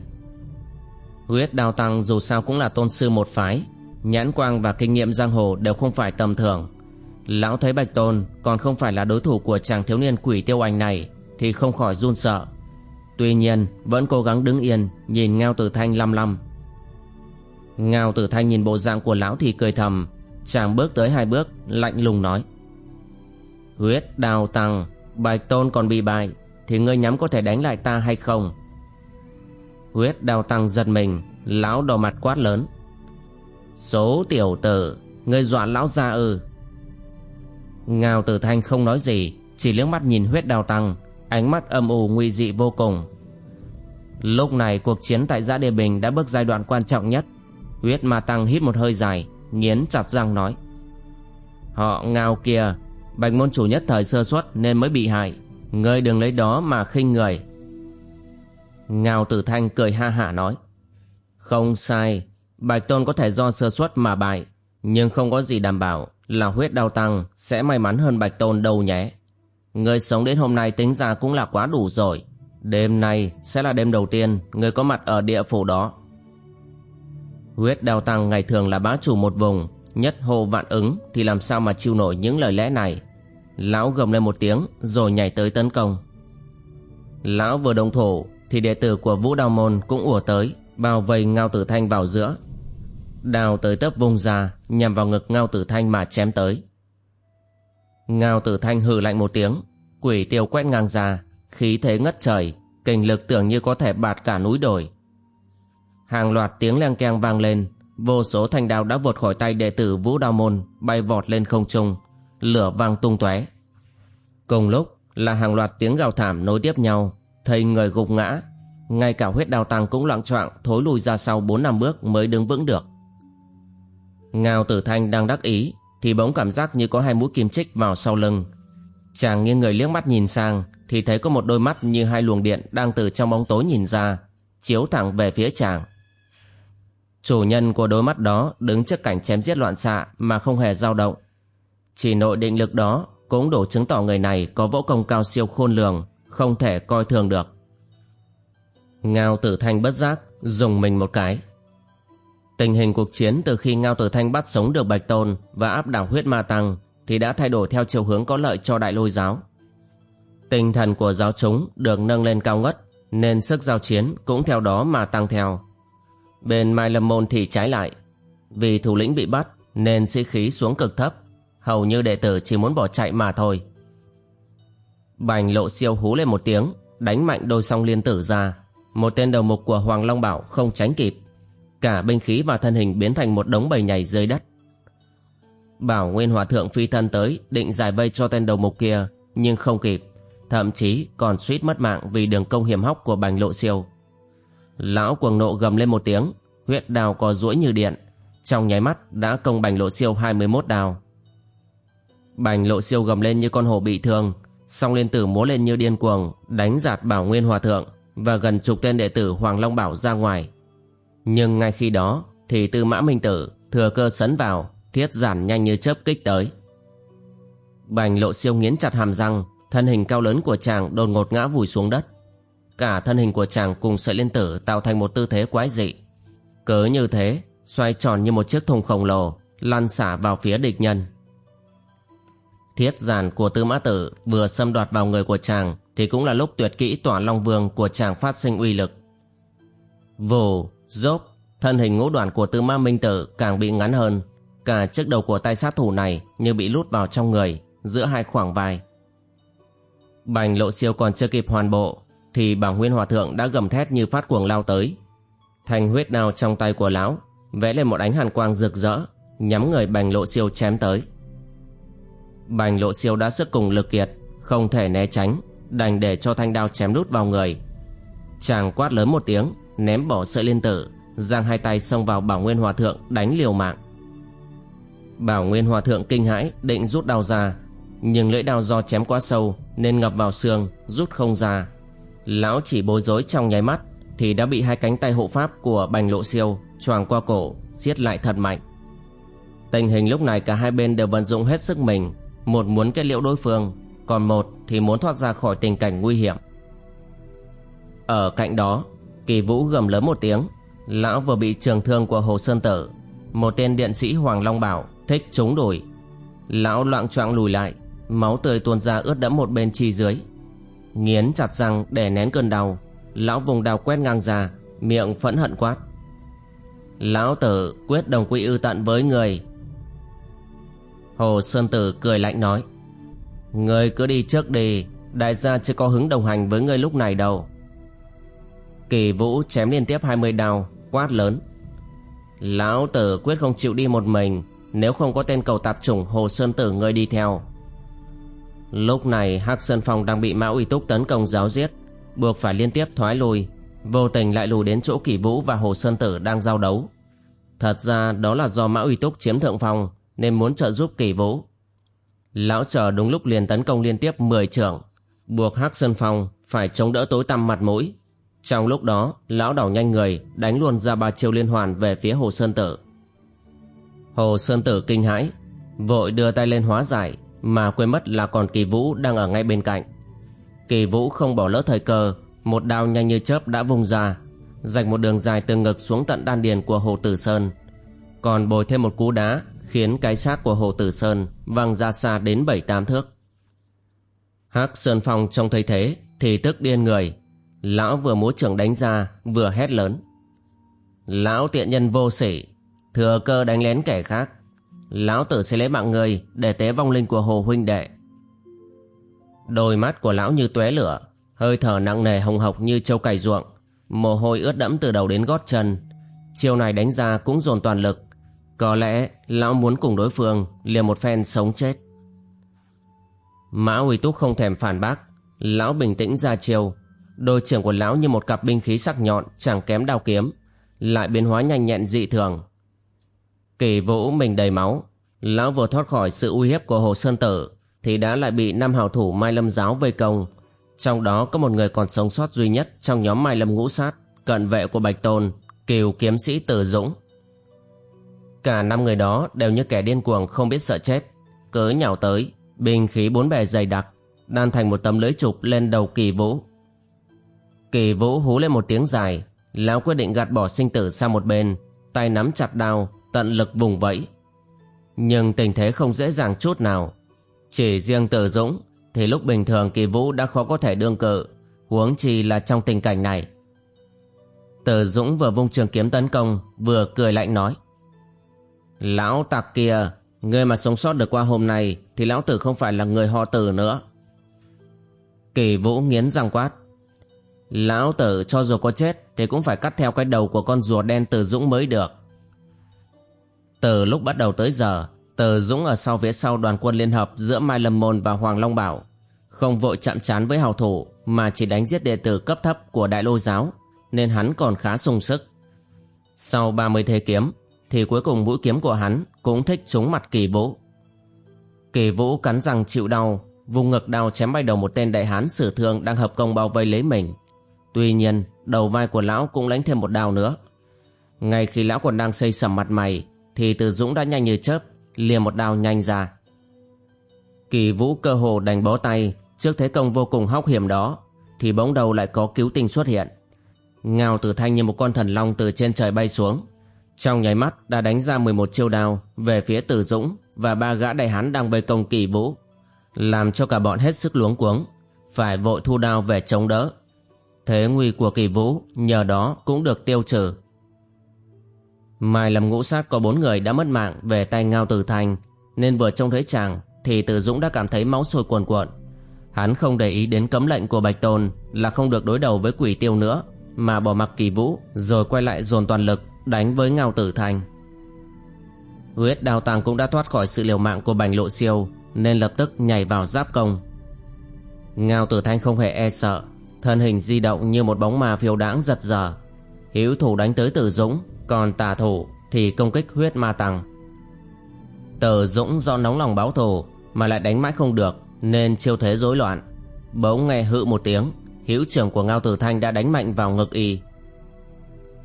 Huyết đao tăng dù sao cũng là tôn sư một phái Nhãn quang và kinh nghiệm giang hồ đều không phải tầm thường. Lão thấy Bạch Tôn còn không phải là đối thủ của chàng thiếu niên quỷ tiêu ảnh này Thì không khỏi run sợ. Tuy nhiên, vẫn cố gắng đứng yên, Nhìn Ngao Tử Thanh lăm lăm. Ngao Tử Thanh nhìn bộ dạng của lão thì cười thầm. Chàng bước tới hai bước, Lạnh lùng nói. Huyết đào tăng, Bạch Tôn còn bị bại, Thì ngươi nhắm có thể đánh lại ta hay không? Huyết đào tăng giật mình, Lão đỏ mặt quát lớn. Số tiểu tử Ngươi dọa lão ra ư. Ngao tử thanh không nói gì, Chỉ liếc mắt nhìn huyết đào tăng, Ánh mắt âm u nguy dị vô cùng. Lúc này cuộc chiến tại giã địa bình Đã bước giai đoạn quan trọng nhất. Huyết ma tăng hít một hơi dài, Nghiến chặt răng nói. Họ ngao kia, Bạch môn chủ nhất thời sơ suất nên mới bị hại. Ngươi đừng lấy đó mà khinh người. Ngao tử thanh cười ha hả nói. Không sai Bạch tôn có thể do sơ suất mà bại, Nhưng không có gì đảm bảo Là huyết đau tăng sẽ may mắn hơn bạch tôn đâu nhé. Người sống đến hôm nay tính ra cũng là quá đủ rồi. Đêm nay sẽ là đêm đầu tiên Người có mặt ở địa phủ đó. Huyết đao tăng ngày thường là bá chủ một vùng, Nhất hồ vạn ứng Thì làm sao mà chịu nổi những lời lẽ này? Lão gầm lên một tiếng Rồi nhảy tới tấn công. Lão vừa đồng thủ Thì đệ tử của Vũ Đao Môn cũng ùa tới, Bao vây Ngao Tử Thanh vào giữa. Đào tới tấp vùng ra Nhằm vào ngực Ngao Tử Thanh mà chém tới Ngao Tử Thanh hừ lạnh một tiếng Quỷ tiêu quét ngang ra Khí thế ngất trời kình lực tưởng như có thể bạt cả núi đồi Hàng loạt tiếng leng keng vang lên Vô số thanh đao đã vượt khỏi tay đệ tử Vũ Đao Môn Bay vọt lên không trung lửa vang tung tóe. Cùng lúc là hàng loạt tiếng gào thảm nối tiếp nhau, thầy người gục ngã, ngay cả huyết đào tăng cũng loạn choạng thối lùi ra sau bốn năm bước mới đứng vững được. Ngao Tử Thanh đang đắc ý thì bỗng cảm giác như có hai mũi kim chích vào sau lưng. Chàng nghiêng người liếc mắt nhìn sang thì thấy có một đôi mắt như hai luồng điện đang từ trong bóng tối nhìn ra, chiếu thẳng về phía chàng. Chủ nhân của đôi mắt đó đứng trước cảnh chém giết loạn xạ mà không hề dao động, chỉ nội định lực đó cũng đủ chứng tỏ người này có võ công cao siêu khôn lường, không thể coi thường được. Ngao Tử Thanh bất giác, dùng mình một cái. Tình hình cuộc chiến từ khi Ngao Tử Thanh bắt sống được Bạch Tôn và áp đảo huyết ma tăng thì đã thay đổi theo chiều hướng có lợi cho đại lôi giáo. Tinh thần của giáo chúng được nâng lên cao ngất nên sức giao chiến cũng theo đó mà tăng theo. Bên Mai Lâm Môn thì trái lại. Vì thủ lĩnh bị bắt nên sĩ khí xuống cực thấp hầu như đệ tử chỉ muốn bỏ chạy mà thôi. Bành lộ siêu hú lên một tiếng, đánh mạnh đôi song liên tử ra. Một tên đầu mục của Hoàng Long Bảo không tránh kịp. Cả binh khí và thân hình biến thành một đống bầy nhảy dưới đất. Bảo Nguyên Hòa Thượng phi thân tới định giải vây cho tên đầu mục kia, nhưng không kịp. Thậm chí còn suýt mất mạng vì đường công hiểm hóc của bành lộ siêu. Lão cuồng nộ gầm lên một tiếng, huyết đào có duỗi như điện. Trong nháy mắt đã công bành lộ siêu 21 đào. Bành lộ siêu gầm lên như con hổ bị thương, song liên tử múa lên như điên cuồng, đánh giạt bảo nguyên hòa thượng và gần chục tên đệ tử Hoàng Long Bảo ra ngoài. Nhưng ngay khi đó thì tư mã minh tử thừa cơ sấn vào, thiết giản nhanh như chớp kích tới. Bành lộ siêu nghiến chặt hàm răng, thân hình cao lớn của chàng đột ngột ngã vùi xuống đất. Cả thân hình của chàng cùng sợi liên tử tạo thành một tư thế quái dị. Cớ như thế, xoay tròn như một chiếc thùng khổng lồ, lăn xả vào phía địch nhân. Thiết giản của tư mã tử vừa xâm đoạt vào người của chàng thì cũng là lúc tuyệt kỹ tỏa long vương của chàng phát sinh uy lực. Vù, dốc, thân hình ngũ đoạn của tư ma minh tử càng bị ngắn hơn. Cả chiếc đầu của tay sát thủ này như bị lút vào trong người, giữa hai khoảng vai. Bành lộ siêu còn chưa kịp hoàn bộ thì bảng nguyên hòa thượng đã gầm thét như phát cuồng lao tới. Thành huyết đao trong tay của lão vẽ lên một ánh hàn quang rực rỡ nhắm người bành lộ siêu chém tới. Bành lộ siêu đã sức cùng lực kiệt không thể né tránh đành để cho thanh đao chém đút vào người. Chàng quát lớn một tiếng ném bỏ sợi liên tử, giang hai tay xông vào bảo nguyên hòa thượng đánh liều mạng. Bảo Nguyên Hòa Thượng kinh hãi, định rút đao ra, Nhưng lưỡi đao do chém quá sâu Nên ngập vào xương, rút không ra. Lão chỉ bối rối trong nháy mắt Thì đã bị hai cánh tay hộ pháp của bành lộ siêu choàng qua cổ, siết lại thật mạnh. Tình hình lúc này cả hai bên đều vận dụng hết sức mình, Một muốn kết liễu đối phương, Còn một thì muốn thoát ra khỏi tình cảnh nguy hiểm. Ở cạnh đó Kỳ Vũ gầm lớn một tiếng. Lão vừa bị trường thương của Hồ Sơn Tử, Một tên điện sĩ Hoàng Long Bảo, thích chống đổi lão loạn choạng lùi lại, máu tươi tuôn ra ướt đẫm một bên chi dưới. Nghiến chặt răng để nén cơn đau, lão vùng đào quét ngang ra, miệng phẫn hận quát. Lão tử quyết đồng quy ư tận với người. Hồ sơn tử cười lạnh nói. Người cứ đi trước đi, đại gia chưa có hứng đồng hành với người lúc này đâu kỳ vũ chém liên tiếp hai mươi đao quát lớn lão tử quyết không chịu đi một mình nếu không có tên cầu tạp chủng Hồ Sơn Tử người đi theo. Lúc này Hắc Sơn Phong đang bị Mão Uy Túc tấn công giáo giết, buộc phải liên tiếp thoái lui, vô tình lại lùi đến chỗ Kỳ Vũ và Hồ Sơn Tử đang giao đấu. Thật ra đó là do Mão Uy Túc chiếm thượng phong nên muốn trợ giúp Kỳ Vũ. Lão chờ đúng lúc liền tấn công liên tiếp 10 trưởng, buộc Hắc Sơn Phong phải chống đỡ tối tăm mặt mũi. Trong lúc đó, lão đảo nhanh người, đánh luôn ra ba chiêu liên hoàn về phía Hồ Sơn Tử. Hồ Sơn Tử kinh hãi Vội đưa tay lên hóa giải Mà quên mất là còn Kỳ Vũ đang ở ngay bên cạnh. Kỳ Vũ không bỏ lỡ thời cơ Một đao nhanh như chớp đã vung ra dạch một đường dài từ ngực xuống tận đan điền của Hồ Tử Sơn. Còn bồi thêm một cú đá Khiến cái xác của Hồ Tử Sơn văng ra xa đến bảy tám thước. Hắc Sơn Phong trông thấy thế Thì tức điên người Lão vừa múa trưởng đánh ra, Vừa hét lớn. Lão tiện nhân vô sỉ, thừa cơ đánh lén kẻ khác. Lão tử sẽ lấy mạng người để tế vong linh của hồ huynh đệ. Đôi mắt của lão như tóe lửa, hơi thở nặng nề hồng hộc như trâu cày ruộng, mồ hôi ướt đẫm từ đầu đến gót chân. Chiêu này đánh ra cũng dồn toàn lực. Có lẽ lão muốn cùng đối phương liền một phen sống chết. Mã uy túc không thèm phản bác. Lão bình tĩnh ra chiêu đôi trưởng của lão như một cặp binh khí sắc nhọn, chẳng kém đao kiếm, lại biến hóa nhanh nhẹn dị thường. Kỳ vũ mình đầy máu, Lão vừa thoát khỏi sự uy hiếp của Hồ Sơn Tử, Thì đã lại bị năm hào thủ Mai Lâm Giáo vây công. Trong đó có một người còn sống sót duy nhất Trong nhóm Mai Lâm Ngũ Sát, Cận vệ của Bạch Tôn, Kiều kiếm sĩ Tử Dũng. Cả năm người đó đều như kẻ điên cuồng không biết sợ chết, Cớ nhào tới Bình khí bốn bề dày đặc, Đan thành một tấm lưới trục lên đầu kỳ vũ. Kỳ vũ hú lên một tiếng dài Lão quyết định gạt bỏ sinh tử sang một bên Tay nắm chặt đao tận lực vùng vẫy. Nhưng tình thế không dễ dàng chút nào. Chỉ riêng Tử Dũng thì lúc bình thường Kỳ Vũ đã khó có thể đương cự, huống chi là trong tình cảnh này. Tử Dũng vừa vung trường kiếm tấn công, vừa cười lạnh nói. Lão tặc kia, người mà sống sót được qua hôm nay thì lão tử không phải là người họ tử nữa. Kỳ Vũ nghiến răng quát. Lão tử cho dù có chết thì cũng phải cắt theo cái đầu của con rùa đen từ Dũng mới được. Từ lúc bắt đầu tới giờ, Từ Dũng ở sau phía sau đoàn quân liên hợp giữa Mai Lâm Môn và Hoàng Long Bảo, không vội chạm trán với hào thủ mà chỉ đánh giết đệ tử cấp thấp của Đại Lô Giáo, nên hắn còn khá sung sức. Sau 30 thế kiếm, thì cuối cùng mũi kiếm của hắn cũng thích trúng mặt kỳ vũ. Kỳ vũ cắn răng chịu đau, vùng ngực đau chém bay đầu một tên đại hán sử thương đang hợp công bao vây lấy mình. Tuy nhiên, đầu vai của lão cũng lãnh thêm một đao nữa. Ngay khi lão còn đang xây sầm mặt mày, thì Từ Dũng đã nhanh như chớp, liền một đao nhanh ra. Kỳ vũ cơ hồ đành bó tay trước thế công vô cùng hóc hiểm đó, thì bóng đầu lại có cứu tinh xuất hiện. Ngao Tử Thanh như một con thần long từ trên trời bay xuống, trong nháy mắt đã đánh ra 11 chiêu đao về phía Từ Dũng và ba gã đại hán đang vây công kỳ vũ, làm cho cả bọn hết sức luống cuống, phải vội thu đao về chống đỡ. Thế nguy của kỳ vũ nhờ đó cũng được tiêu trừ. Mai làm ngũ sát có bốn người đã mất mạng về tay Ngao Tử Thành nên vừa trông thấy chàng thì Từ Dũng đã cảm thấy máu sôi cuồn cuộn. Hắn không để ý đến cấm lệnh của Bạch Tôn là không được đối đầu với quỷ tiêu nữa mà bỏ mặc kỳ vũ rồi quay lại dồn toàn lực đánh với Ngao Tử Thành. Huyết đào tàng cũng đã thoát khỏi sự liều mạng của bành lộ siêu nên lập tức nhảy vào giáp công. Ngao Tử Thanh không hề e sợ, thân hình di động như một bóng ma phiêu đãng giật giờ. hữu thủ đánh tới Tử Dũng, còn tà thủ thì công kích huyết ma tăng. Tử Dũng do nóng lòng báo thù mà lại đánh mãi không được nên chiêu thế rối loạn. Bỗng nghe hự một tiếng, hữu trưởng của Ngao Tử Thanh đã đánh mạnh vào ngực y.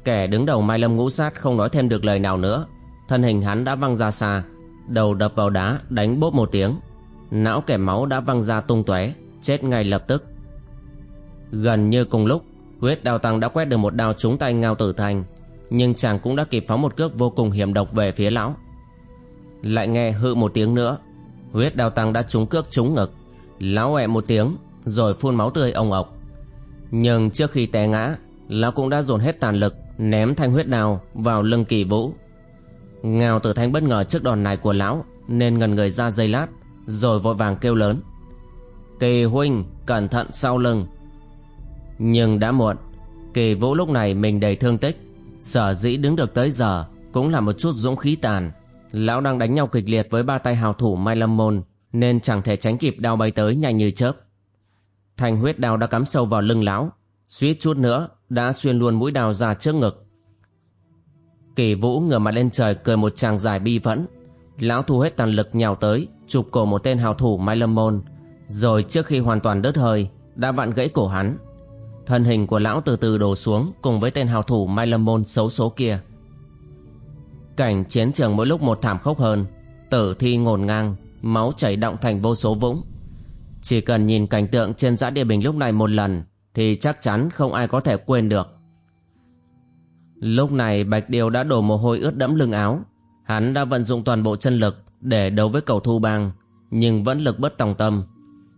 Kẻ đứng đầu Mai Lâm ngũ sát không nói thêm được lời nào nữa, thân hình hắn đã văng ra xa, đầu đập vào đá đánh bốp một tiếng, não kẻ máu đã văng ra tung tóe, chết ngay lập tức. Gần như cùng lúc, huyết đao tăng đã quét được một đao trúng tay Ngao Tử Thanh, nhưng chàng cũng đã kịp phóng một cước vô cùng hiểm độc về phía lão. Lại nghe hự một tiếng nữa, huyết đao tăng đã trúng cước trúng ngực, lão ẹ một tiếng, rồi phun máu tươi ông ọc Nhưng trước khi té ngã, lão cũng đã dồn hết tàn lực ném thanh huyết đao vào lưng kỳ vũ. Ngao tử thanh bất ngờ trước đòn này của lão nên ngần người ra giây lát rồi vội vàng kêu lớn. Kỳ huynh cẩn thận sau lưng. Nhưng đã muộn, kỳ vũ lúc này mình đầy thương tích, sở dĩ đứng được tới giờ cũng là một chút dũng khí tàn. Lão đang đánh nhau kịch liệt với ba tay hào thủ Mai Lâm Môn nên chẳng thể tránh kịp đao bay tới nhanh như chớp. Thanh huyết đao đã cắm sâu vào lưng lão, suýt chút nữa đã xuyên luôn mũi đao ra trước ngực. Kỳ vũ ngửa mặt lên trời cười một tràng dài bi phẫn. Lão thu hết tàn lực nhào tới, chụp cổ một tên hào thủ Mai Lâm Môn, rồi trước khi hoàn toàn đứt hơi, đã vặn gãy cổ hắn. Thân hình của lão từ từ đổ xuống cùng với tên hào thủ Mai Lâm Môn xấu số kia. Cảnh chiến trường mỗi lúc một thảm khốc hơn, tử thi ngổn ngang, máu chảy động thành vô số vũng. Chỉ cần nhìn cảnh tượng trên dã địa bình lúc này một lần thì chắc chắn không ai có thể quên được. Lúc này Bạch Điều đã đổ mồ hôi ướt đẫm lưng áo. Hắn đã vận dụng toàn bộ chân lực để đấu với cầu thu bang, nhưng vẫn lực bất tòng tâm,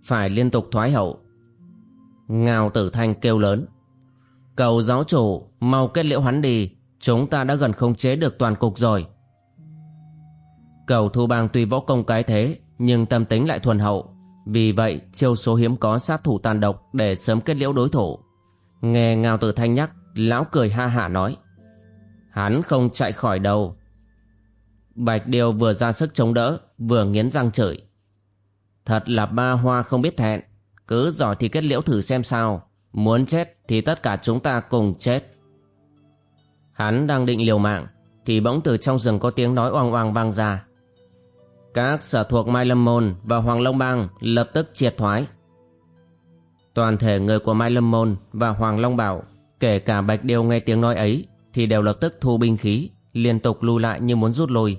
phải liên tục thoái hậu. Ngao tử thanh kêu lớn. Cầu giáo chủ, mau kết liễu hắn đi, chúng ta đã gần không chế được toàn cục rồi. Cầu thu bang tuy võ công cái thế, nhưng tâm tính lại thuần hậu, vì vậy chiêu số hiếm có sát thủ tàn độc để sớm kết liễu đối thủ. Nghe Ngao Tử Thanh nhắc, lão cười ha hả nói. Hắn không chạy khỏi đâu. Bạch Điều vừa ra sức chống đỡ, vừa nghiến răng chửi. Thật là ba hoa không biết thẹn, cứ giỏi thì kết liễu thử xem sao. Muốn chết thì tất cả chúng ta cùng chết. Hắn đang định liều mạng, thì bỗng từ trong rừng có tiếng nói oang oang vang ra. Các sở thuộc Mai Lâm Môn và Hoàng Long Bang lập tức triệt thoái. Toàn thể người của Mai Lâm Môn và Hoàng Long Bảo, kể cả Bạch Điêu nghe tiếng nói ấy, thì đều lập tức thu binh khí, liên tục lưu lại như muốn rút lui.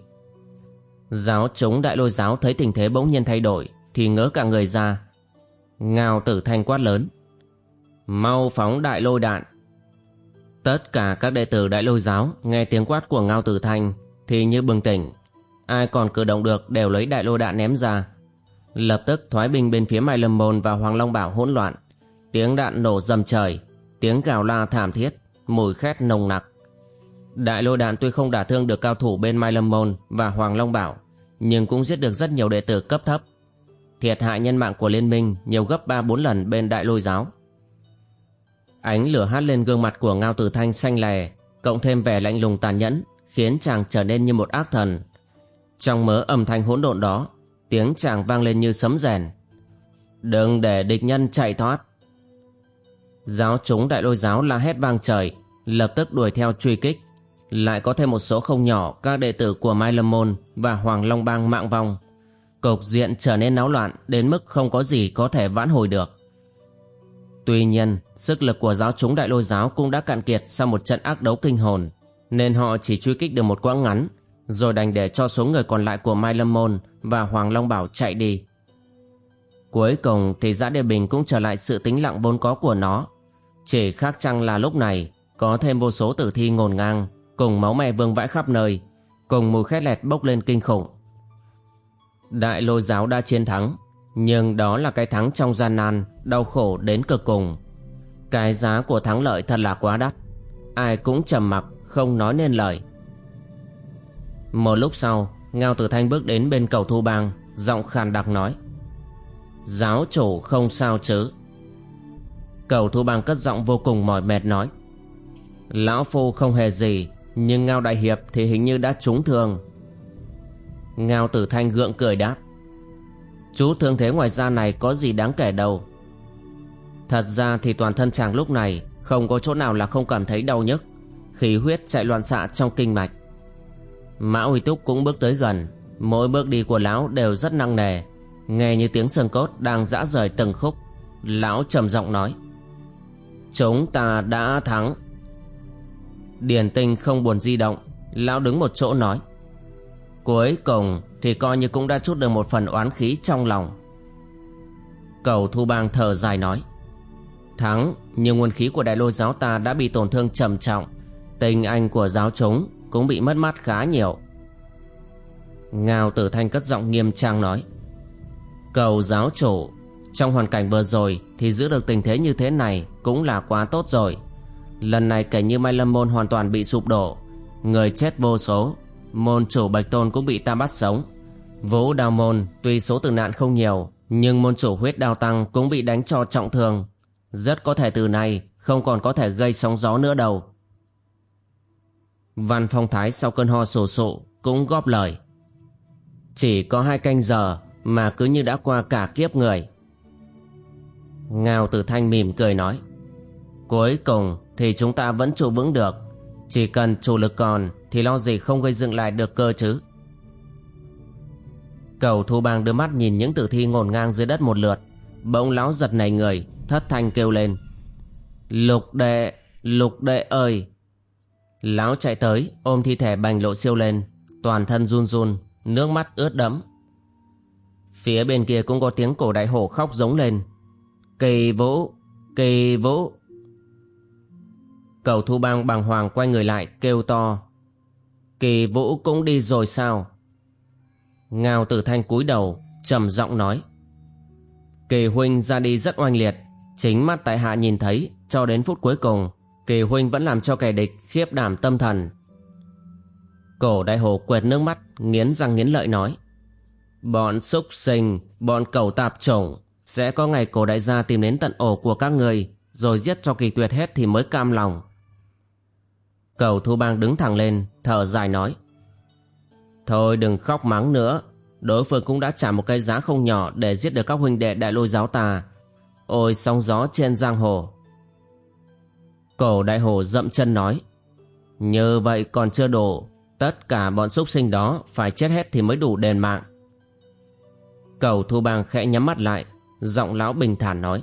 Giáo chúng đại lôi giáo thấy tình thế bỗng nhiên thay đổi, thì ngỡ cả người ra. Ngao tử thanh quát lớn. Mau phóng đại lôi đạn. Tất cả các đệ tử đại lôi giáo nghe tiếng quát của Ngao tử thanh thì như bừng tỉnh, Ai còn cử động được đều lấy đại lôi đạn ném ra. Lập tức thoái binh bên phía Mai Lâm Môn và Hoàng Long Bảo hỗn loạn. Tiếng đạn nổ dầm trời Tiếng gào la thảm thiết Mùi khét nồng nặc. Đại lôi đạn tuy không đả thương được cao thủ bên Mai Lâm Môn và Hoàng Long Bảo Nhưng cũng giết được rất nhiều đệ tử cấp thấp. Thiệt hại nhân mạng của liên minh nhiều gấp 3-4 lần bên đại lôi giáo Ánh lửa hát lên gương mặt của Ngao Tử Thanh xanh lè Cộng thêm vẻ lạnh lùng tàn nhẫn Khiến chàng trở nên như một ác thần trong mớ âm thanh hỗn độn đó, tiếng chàng vang lên như sấm rèn. Đừng để địch nhân chạy thoát. Giáo chúng đại lôi giáo la hét vang trời, lập tức đuổi theo truy kích. Lại có thêm một số không nhỏ các đệ tử của Mai Lâm Môn và Hoàng Long Bang mạng vong. Cục diện trở nên náo loạn đến mức không có gì có thể vãn hồi được. Tuy nhiên, sức lực của giáo chúng đại lôi giáo cũng đã cạn kiệt sau một trận ác đấu kinh hồn, nên họ chỉ truy kích được một quãng ngắn rồi đành để cho số người còn lại của Mai Lâm Môn và Hoàng Long Bảo chạy đi. Cuối cùng thì Giã Địa Bình cũng trở lại sự tĩnh lặng vốn có của nó. Chỉ khác chăng là lúc này có thêm vô số tử thi ngổn ngang, cùng máu me vương vãi khắp nơi, cùng mùi khét lẹt bốc lên kinh khủng. Đại lôi giáo đã chiến thắng, nhưng đó là cái thắng trong gian nan, đau khổ đến cực cùng. Cái giá của thắng lợi thật là quá đắt. Ai cũng trầm mặc, không nói nên lời. Một lúc sau, Ngao Tử Thanh bước đến bên cầu Thu Bang, giọng khàn đặc nói. Giáo chủ không sao chứ. Cầu Thu Bang cất giọng vô cùng mỏi mệt nói. Lão Phu không hề gì, nhưng Ngao Đại Hiệp thì hình như đã trúng thương. Ngao Tử Thanh gượng cười đáp. Chú thương thế ngoài da này có gì đáng kể đâu. Thật ra thì toàn thân chàng lúc này không có chỗ nào là không cảm thấy đau nhức, khí huyết chạy loạn xạ trong kinh mạch. Mã Uy Túc cũng bước tới gần, mỗi bước đi của lão đều rất năng nề, nghe như tiếng sơn cốt đang dã rời từng khúc. Lão trầm giọng nói: "Chúng ta đã thắng." Điền Tinh không buồn di động, lão đứng một chỗ nói: "Cuối cùng thì coi như cũng đã chút được một phần oán khí trong lòng." Cầu Thu Bang thở dài nói: Thắng, nhưng nguồn khí của đại lôi giáo ta đã bị tổn thương trầm trọng. Tình anh của giáo chúng cũng bị mất mát khá nhiều. Ngao tử thanh cất giọng nghiêm trang nói. Cầu giáo chủ, trong hoàn cảnh vừa rồi thì giữ được tình thế như thế này cũng là quá tốt rồi. Lần này kể như Mai Lâm Môn hoàn toàn bị sụp đổ. Người chết vô số, môn chủ Bạch Tôn cũng bị ta bắt sống. Vũ Đào Môn tuy số tử nạn không nhiều, nhưng môn chủ huyết đào tăng cũng bị đánh cho trọng thương rất có thể từ nay không còn có thể gây sóng gió nữa đâu. Văn Phong Thái sau cơn ho sổ sụ cũng góp lời. Chỉ có hai canh giờ mà cứ như đã qua cả kiếp người. Ngao Tử Thanh mỉm cười nói. Cuối cùng thì chúng ta vẫn trụ vững được. Chỉ cần chủ lực còn thì lo gì không gây dựng lại được cơ chứ. Cầu thu bang đưa mắt nhìn những tử thi ngổn ngang dưới đất một lượt. Bỗng lão giật nảy người, thất thanh kêu lên. Lục đệ lục đệ ơi! Lão chạy tới, ôm thi thể bành lộ siêu lên. Toàn thân run run, nước mắt ướt đẫm. Phía bên kia cũng có tiếng cổ đại hổ khóc giống lên. Kỳ vũ kỳ vũ! Cầu thu bang bàng hoàng quay người lại, kêu to kỳ vũ cũng đi rồi sao? Ngao tử thanh cúi đầu, trầm giọng nói. Kỳ huynh ra đi rất oanh liệt. Chính mắt tại hạ nhìn thấy, cho đến phút cuối cùng, Kỳ huynh vẫn làm cho kẻ địch khiếp đảm tâm thần. Cổ đại hồ quẹt nước mắt, Nghiến răng nghiến lợi nói. Bọn xúc sinh, Bọn cầu tạp chủng, Sẽ có ngày cổ đại gia tìm đến tận ổ của các người, Rồi giết cho kỳ tuyệt hết thì mới cam lòng. Cầu thu bang đứng thẳng lên, Thở dài nói. Thôi đừng khóc mắng nữa. Đối phương cũng đã trả một cái giá không nhỏ Để giết được các huynh đệ đại lôi giáo ta. Ôi, sóng gió trên giang hồ. Cổ đại hồ dậm chân nói. Như vậy còn chưa đủ. Tất cả bọn súc sinh đó Phải chết hết thì mới đủ đền mạng. Cầu thu bang khẽ nhắm mắt lại, Giọng lão bình thản nói.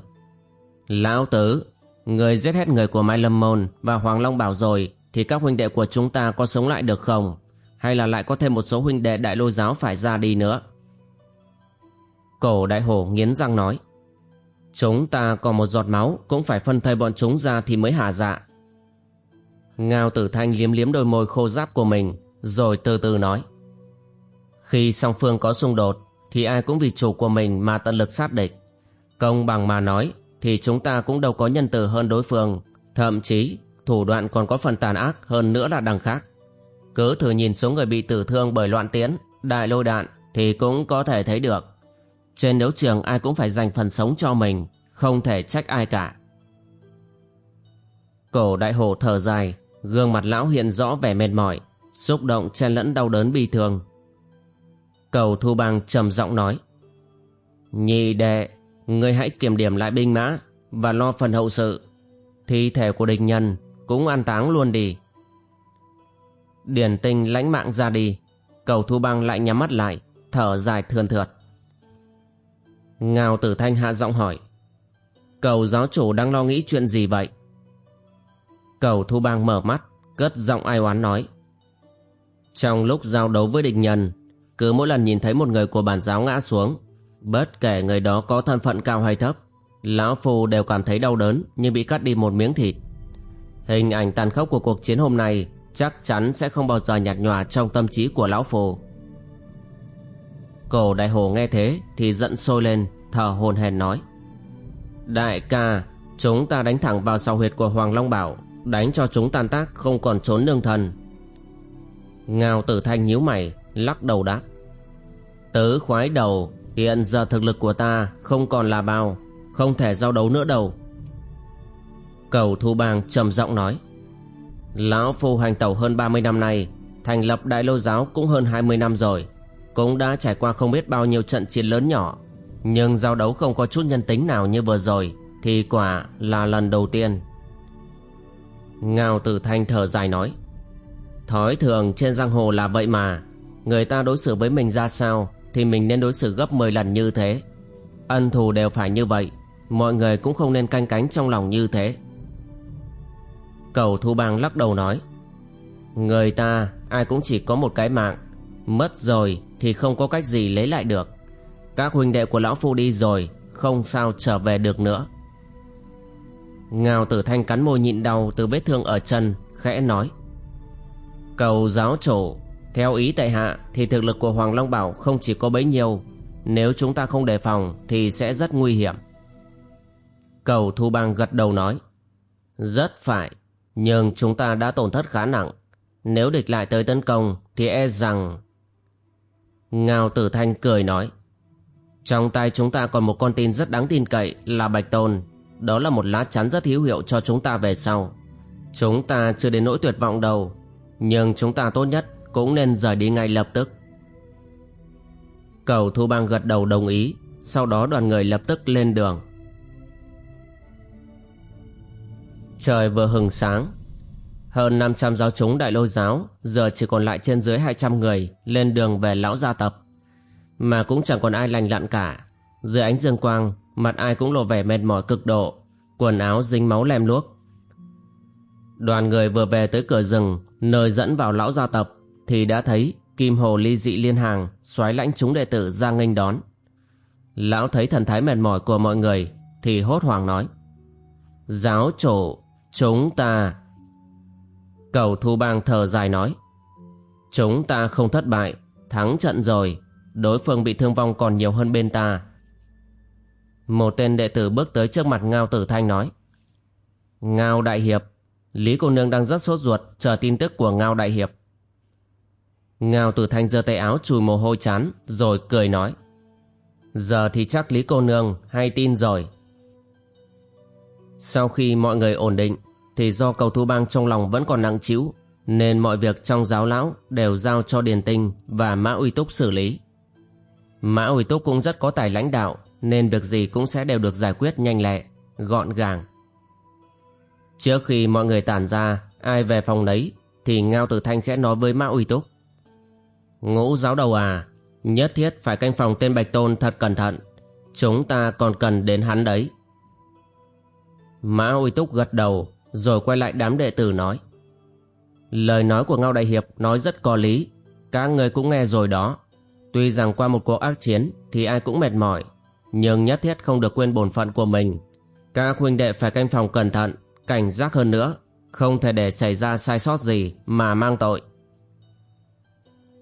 Lão tứ, Người giết hết người của Mai Lâm Môn Và Hoàng Long Bảo rồi thì các huynh đệ của chúng ta có sống lại được không? Hay là lại có thêm một số huynh đệ đại lôi giáo phải ra đi nữa? Cổ đại hổ nghiến răng nói, Chúng ta còn một giọt máu, Cũng phải phân thây bọn chúng ra thì mới hả dạ. Ngao tử thanh liếm liếm đôi môi khô giáp của mình, Rồi từ từ nói, Khi song phương có xung đột, Thì ai cũng vì chủ của mình mà tận lực sát địch. Công bằng mà nói, Thì chúng ta cũng đâu có nhân từ hơn đối phương, Thậm chí thủ đoạn còn có phần tàn ác hơn nữa là đằng khác. Cứ thử nhìn số người bị tử thương bởi loạn tiến, Đại lôi đạn Thì cũng có thể thấy được. Trên đấu trường ai cũng phải dành phần sống cho mình, Không thể trách ai cả. Cổ đại hồ thở dài, Gương mặt lão hiện rõ vẻ mệt mỏi, Xúc động chen lẫn đau đớn bi thương. Cầu thu bang trầm giọng nói, Nhị đệ, Ngươi hãy kiểm điểm lại binh mã Và lo phần hậu sự. Thi thể của địch nhân cũng an táng luôn đi. Điển tinh lãnh mạng ra đi. Cầu thu bang lại nhắm mắt lại Thở dài thườn thượt. Ngao tử thanh hạ giọng hỏi Cầu giáo chủ đang lo nghĩ chuyện gì vậy? Cầu thu bang mở mắt Cất giọng ai oán nói Trong lúc giao đấu với địch nhân, cứ mỗi lần nhìn thấy một người của bản giáo ngã xuống, bất kể người đó có thân phận cao hay thấp, Lão phù đều cảm thấy đau đớn như bị cắt đi một miếng thịt. Hình ảnh tàn khốc của cuộc chiến hôm nay chắc chắn sẽ không bao giờ nhạt nhòa trong tâm trí của Lão Phu. Cổ đại hồ nghe thế thì giận sôi lên, thở hồn hển nói. Đại ca, chúng ta đánh thẳng vào sau huyệt của Hoàng Long Bảo, đánh cho chúng tan tác không còn trốn nương thần. Ngao tử thanh nhíu mày, lắc đầu đáp. Tứ khoái đầu, hiện giờ thực lực của ta không còn là bao, không thể giao đấu nữa đâu. Cầu Thu Bang trầm giọng nói. Lão Phu hành tẩu hơn 30 năm nay, thành lập Đại Lô Giáo cũng hơn 20 năm rồi, cũng đã trải qua không biết bao nhiêu trận chiến lớn nhỏ, nhưng giao đấu không có chút nhân tính nào như vừa rồi, thì quả là lần đầu tiên. Ngao Tử Thanh thở dài nói. Thói thường trên giang hồ là vậy mà, người ta đối xử với mình ra sao, thì mình nên đối xử gấp 10 lần như thế. Ân thù đều phải như vậy, mọi người cũng không nên canh cánh trong lòng như thế. Cầu Thu Bang lắc đầu nói, Người ta, ai cũng chỉ có một cái mạng, Mất rồi thì không có cách gì lấy lại được. Các huynh đệ của Lão Phu đi rồi, Không sao trở về được nữa. Ngào tử thanh cắn môi nhịn đau từ vết thương ở chân, Khẽ nói, Cầu giáo chủ, Theo ý tại hạ thì thực lực của Hoàng Long Bảo không chỉ có bấy nhiêu, Nếu chúng ta không đề phòng thì sẽ rất nguy hiểm. Cầu Thu Bang gật đầu nói, Rất phải nhưng chúng ta đã tổn thất khá nặng. Nếu địch lại tới tấn công, thì e rằng... Ngao Tử Thanh cười nói. Trong tay chúng ta còn một con tin rất đáng tin cậy là Bạch Tôn. Đó là một lá chắn rất hữu hiệu cho chúng ta về sau. Chúng ta chưa đến nỗi tuyệt vọng đâu. Nhưng chúng ta tốt nhất cũng nên rời đi ngay lập tức. Cầu Thu Bang gật đầu đồng ý. Sau đó đoàn người lập tức lên đường. Trời vừa hừng sáng. Hơn 500 giáo chúng đại lôi giáo Giờ chỉ còn lại trên dưới 200 người Lên đường về lão gia tập. Mà cũng chẳng còn ai lành lặn cả. Dưới ánh dương quang, Mặt ai cũng lộ vẻ mệt mỏi cực độ, Quần áo dính máu lem luốc. Đoàn người vừa về tới cửa rừng, Nơi dẫn vào lão gia tập, Thì đã thấy Kim Hồ ly dị liên hàng Xoáy lãnh chúng đệ tử ra nghênh đón. Lão thấy thần thái mệt mỏi của mọi người Thì hốt hoảng nói, Giáo chủ Chúng ta... Cầu Thu Bang thở dài nói. Chúng ta không thất bại, thắng trận rồi, đối phương bị thương vong còn nhiều hơn bên ta. Một tên đệ tử bước tới trước mặt Ngao Tử Thanh nói. Ngao Đại Hiệp, Lý cô nương đang rất sốt ruột chờ tin tức của Ngao Đại Hiệp. Ngao Tử Thanh giơ tay áo chùi mồ hôi chán rồi cười nói. Giờ thì chắc Lý cô nương hay tin rồi. Sau khi mọi người ổn định thì do cầu thu bang trong lòng vẫn còn nặng chịu nên mọi việc trong giáo lão đều giao cho Điền Tinh và Mã Uy Túc xử lý. Mã Uy Túc cũng rất có tài lãnh đạo nên việc gì cũng sẽ đều được giải quyết nhanh lẹ, gọn gàng. Trước khi mọi người tản ra, ai về phòng đấy thì Ngao Tử Thanh khẽ nói với Mã Uy Túc. Ngũ giáo đầu à, nhất thiết phải canh phòng tên Bạch Tôn thật cẩn thận. Chúng ta còn cần đến hắn đấy. Mã Uy Túc gật đầu, rồi quay lại đám đệ tử nói. Lời nói của Ngao Đại Hiệp nói rất có lý. Các người cũng nghe rồi đó. Tuy rằng qua một cuộc ác chiến Thì ai cũng mệt mỏi, Nhưng nhất thiết không được quên bổn phận của mình. Các huynh đệ phải canh phòng cẩn thận, Cảnh giác hơn nữa, Không thể để xảy ra sai sót gì Mà mang tội.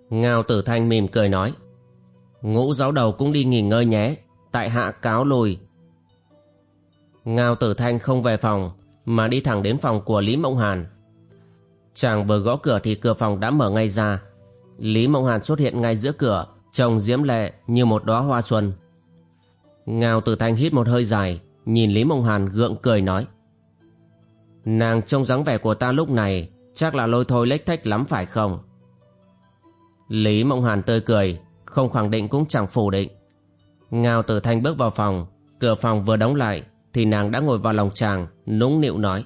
Ngao Tử Thanh mỉm cười nói. Ngũ giáo đầu cũng đi nghỉ ngơi nhé, Tại hạ cáo lùi. Ngao Tử Thanh không về phòng mà đi thẳng đến phòng của Lý Mộng Hàn. Chàng vừa gõ cửa thì cửa phòng đã mở ngay ra. Lý Mộng Hàn xuất hiện ngay giữa cửa, trông diễm lệ như một đóa hoa xuân. Ngao Tử Thanh hít một hơi dài, nhìn Lý Mộng Hàn gượng cười nói. Nàng trông dáng vẻ của ta lúc này chắc là lôi thôi lếch thách lắm phải không? Lý Mộng Hàn tươi cười, không khẳng định cũng chẳng phủ định. Ngao Tử Thanh bước vào phòng, cửa phòng vừa đóng lại thì nàng đã ngồi vào lòng chàng, nũng nịu nói.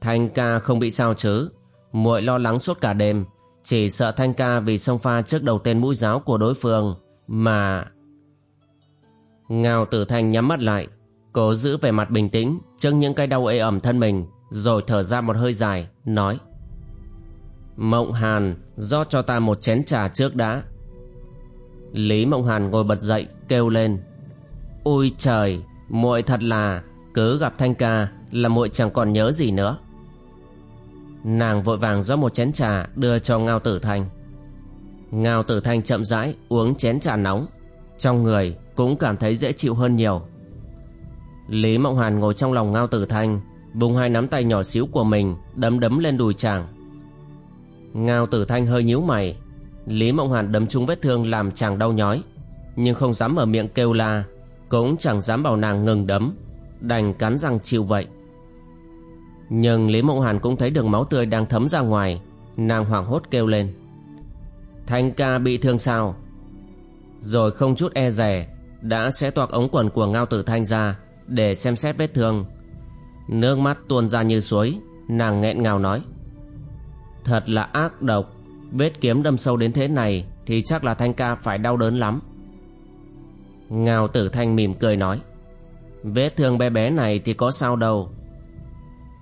Thanh ca không bị sao chứ muội lo lắng suốt cả đêm, chỉ sợ thanh ca vì xông pha trước đầu tên mũi giáo của đối phương mà ngao tử thanh nhắm mắt lại, cố giữ vẻ mặt bình tĩnh trước những cái đau ê ẩm thân mình, rồi thở ra một hơi dài, nói. Mộng Hàn, rót cho ta một chén trà trước đã. Lý Mộng Hàn ngồi bật dậy, kêu lên. Ôi trời muội thật là Cứ gặp Thanh ca là muội chẳng còn nhớ gì nữa. Nàng vội vàng rót một chén trà, đưa cho Ngao Tử Thanh. Ngao Tử Thanh chậm rãi uống chén trà nóng. Trong người cũng cảm thấy dễ chịu hơn nhiều. Lý Mộng Hàn ngồi trong lòng Ngao Tử Thanh Vùng hai nắm tay nhỏ xíu của mình, Đấm đấm lên đùi chàng. Ngao Tử Thanh hơi nhíu mày. Lý Mộng Hàn đấm trúng vết thương làm chàng đau nhói, Nhưng không dám mở miệng kêu la. Cũng chẳng dám bảo nàng ngừng đấm, Đành cắn răng chịu vậy. Nhưng Lý Mộng Hàn cũng thấy đường máu tươi đang thấm ra ngoài, Nàng hoảng hốt kêu lên. Thanh ca bị thương sao? Rồi không chút e rè Đã xé toạc ống quần của Ngao Tử Thanh ra Để xem xét vết thương. Nước mắt tuôn ra như suối, Nàng nghẹn ngào nói. Thật là ác độc, Vết kiếm đâm sâu đến thế này Thì chắc là Thanh ca phải đau đớn lắm. Ngao tử thanh mỉm cười nói, Vết thương bé bé này thì có sao đâu.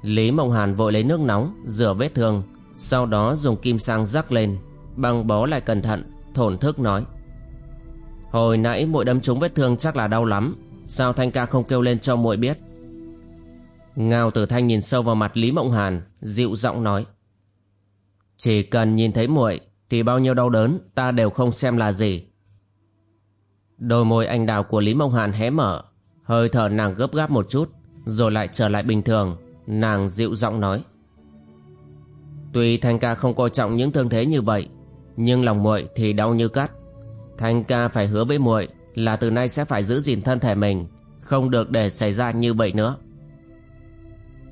Lý Mộng Hàn vội lấy nước nóng, Rửa vết thương, Sau đó dùng kim sang rắc lên, Băng bó lại cẩn thận, Thổn thức nói, Hồi nãy muội đâm trúng vết thương chắc là đau lắm, Sao Thanh ca không kêu lên cho muội biết? Ngao tử thanh nhìn sâu vào mặt Lý Mộng Hàn, Dịu giọng nói, Chỉ cần nhìn thấy muội Thì bao nhiêu đau đớn, ta đều không xem là gì. Đôi môi anh đào của Lý Mông Hàn hé mở. Hơi thở nàng gấp gáp một chút, Rồi lại trở lại bình thường. Nàng dịu giọng nói. Tuy Thanh ca không coi trọng những thương thế như vậy, Nhưng lòng muội thì đau như cắt. Thanh ca phải hứa với muội Là từ nay sẽ phải giữ gìn thân thể mình, Không được để xảy ra như vậy nữa.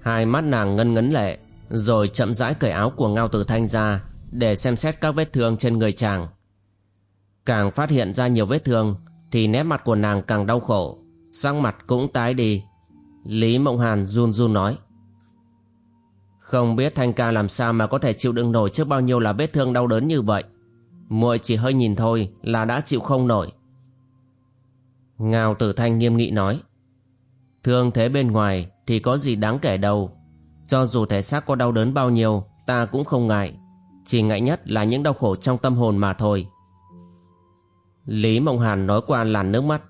Hai mắt nàng ngân ngấn lệ, Rồi chậm rãi cởi áo của Ngao Tử Thanh ra Để xem xét các vết thương trên người chàng. Càng phát hiện ra nhiều vết thương thì nét mặt của nàng càng đau khổ Sắc mặt cũng tái đi Lý Mộng Hàn run run nói Không biết Thanh ca làm sao mà có thể chịu đựng nổi trước bao nhiêu là vết thương đau đớn như vậy muội chỉ hơi nhìn thôi là đã chịu không nổi Ngao Tử Thanh nghiêm nghị nói Thương thế bên ngoài thì có gì đáng kể đâu. Cho dù thể xác có đau đớn bao nhiêu, ta cũng không ngại. Chỉ ngại nhất là những đau khổ trong tâm hồn mà thôi. Lý Mộng Hàn nói qua làn nước mắt.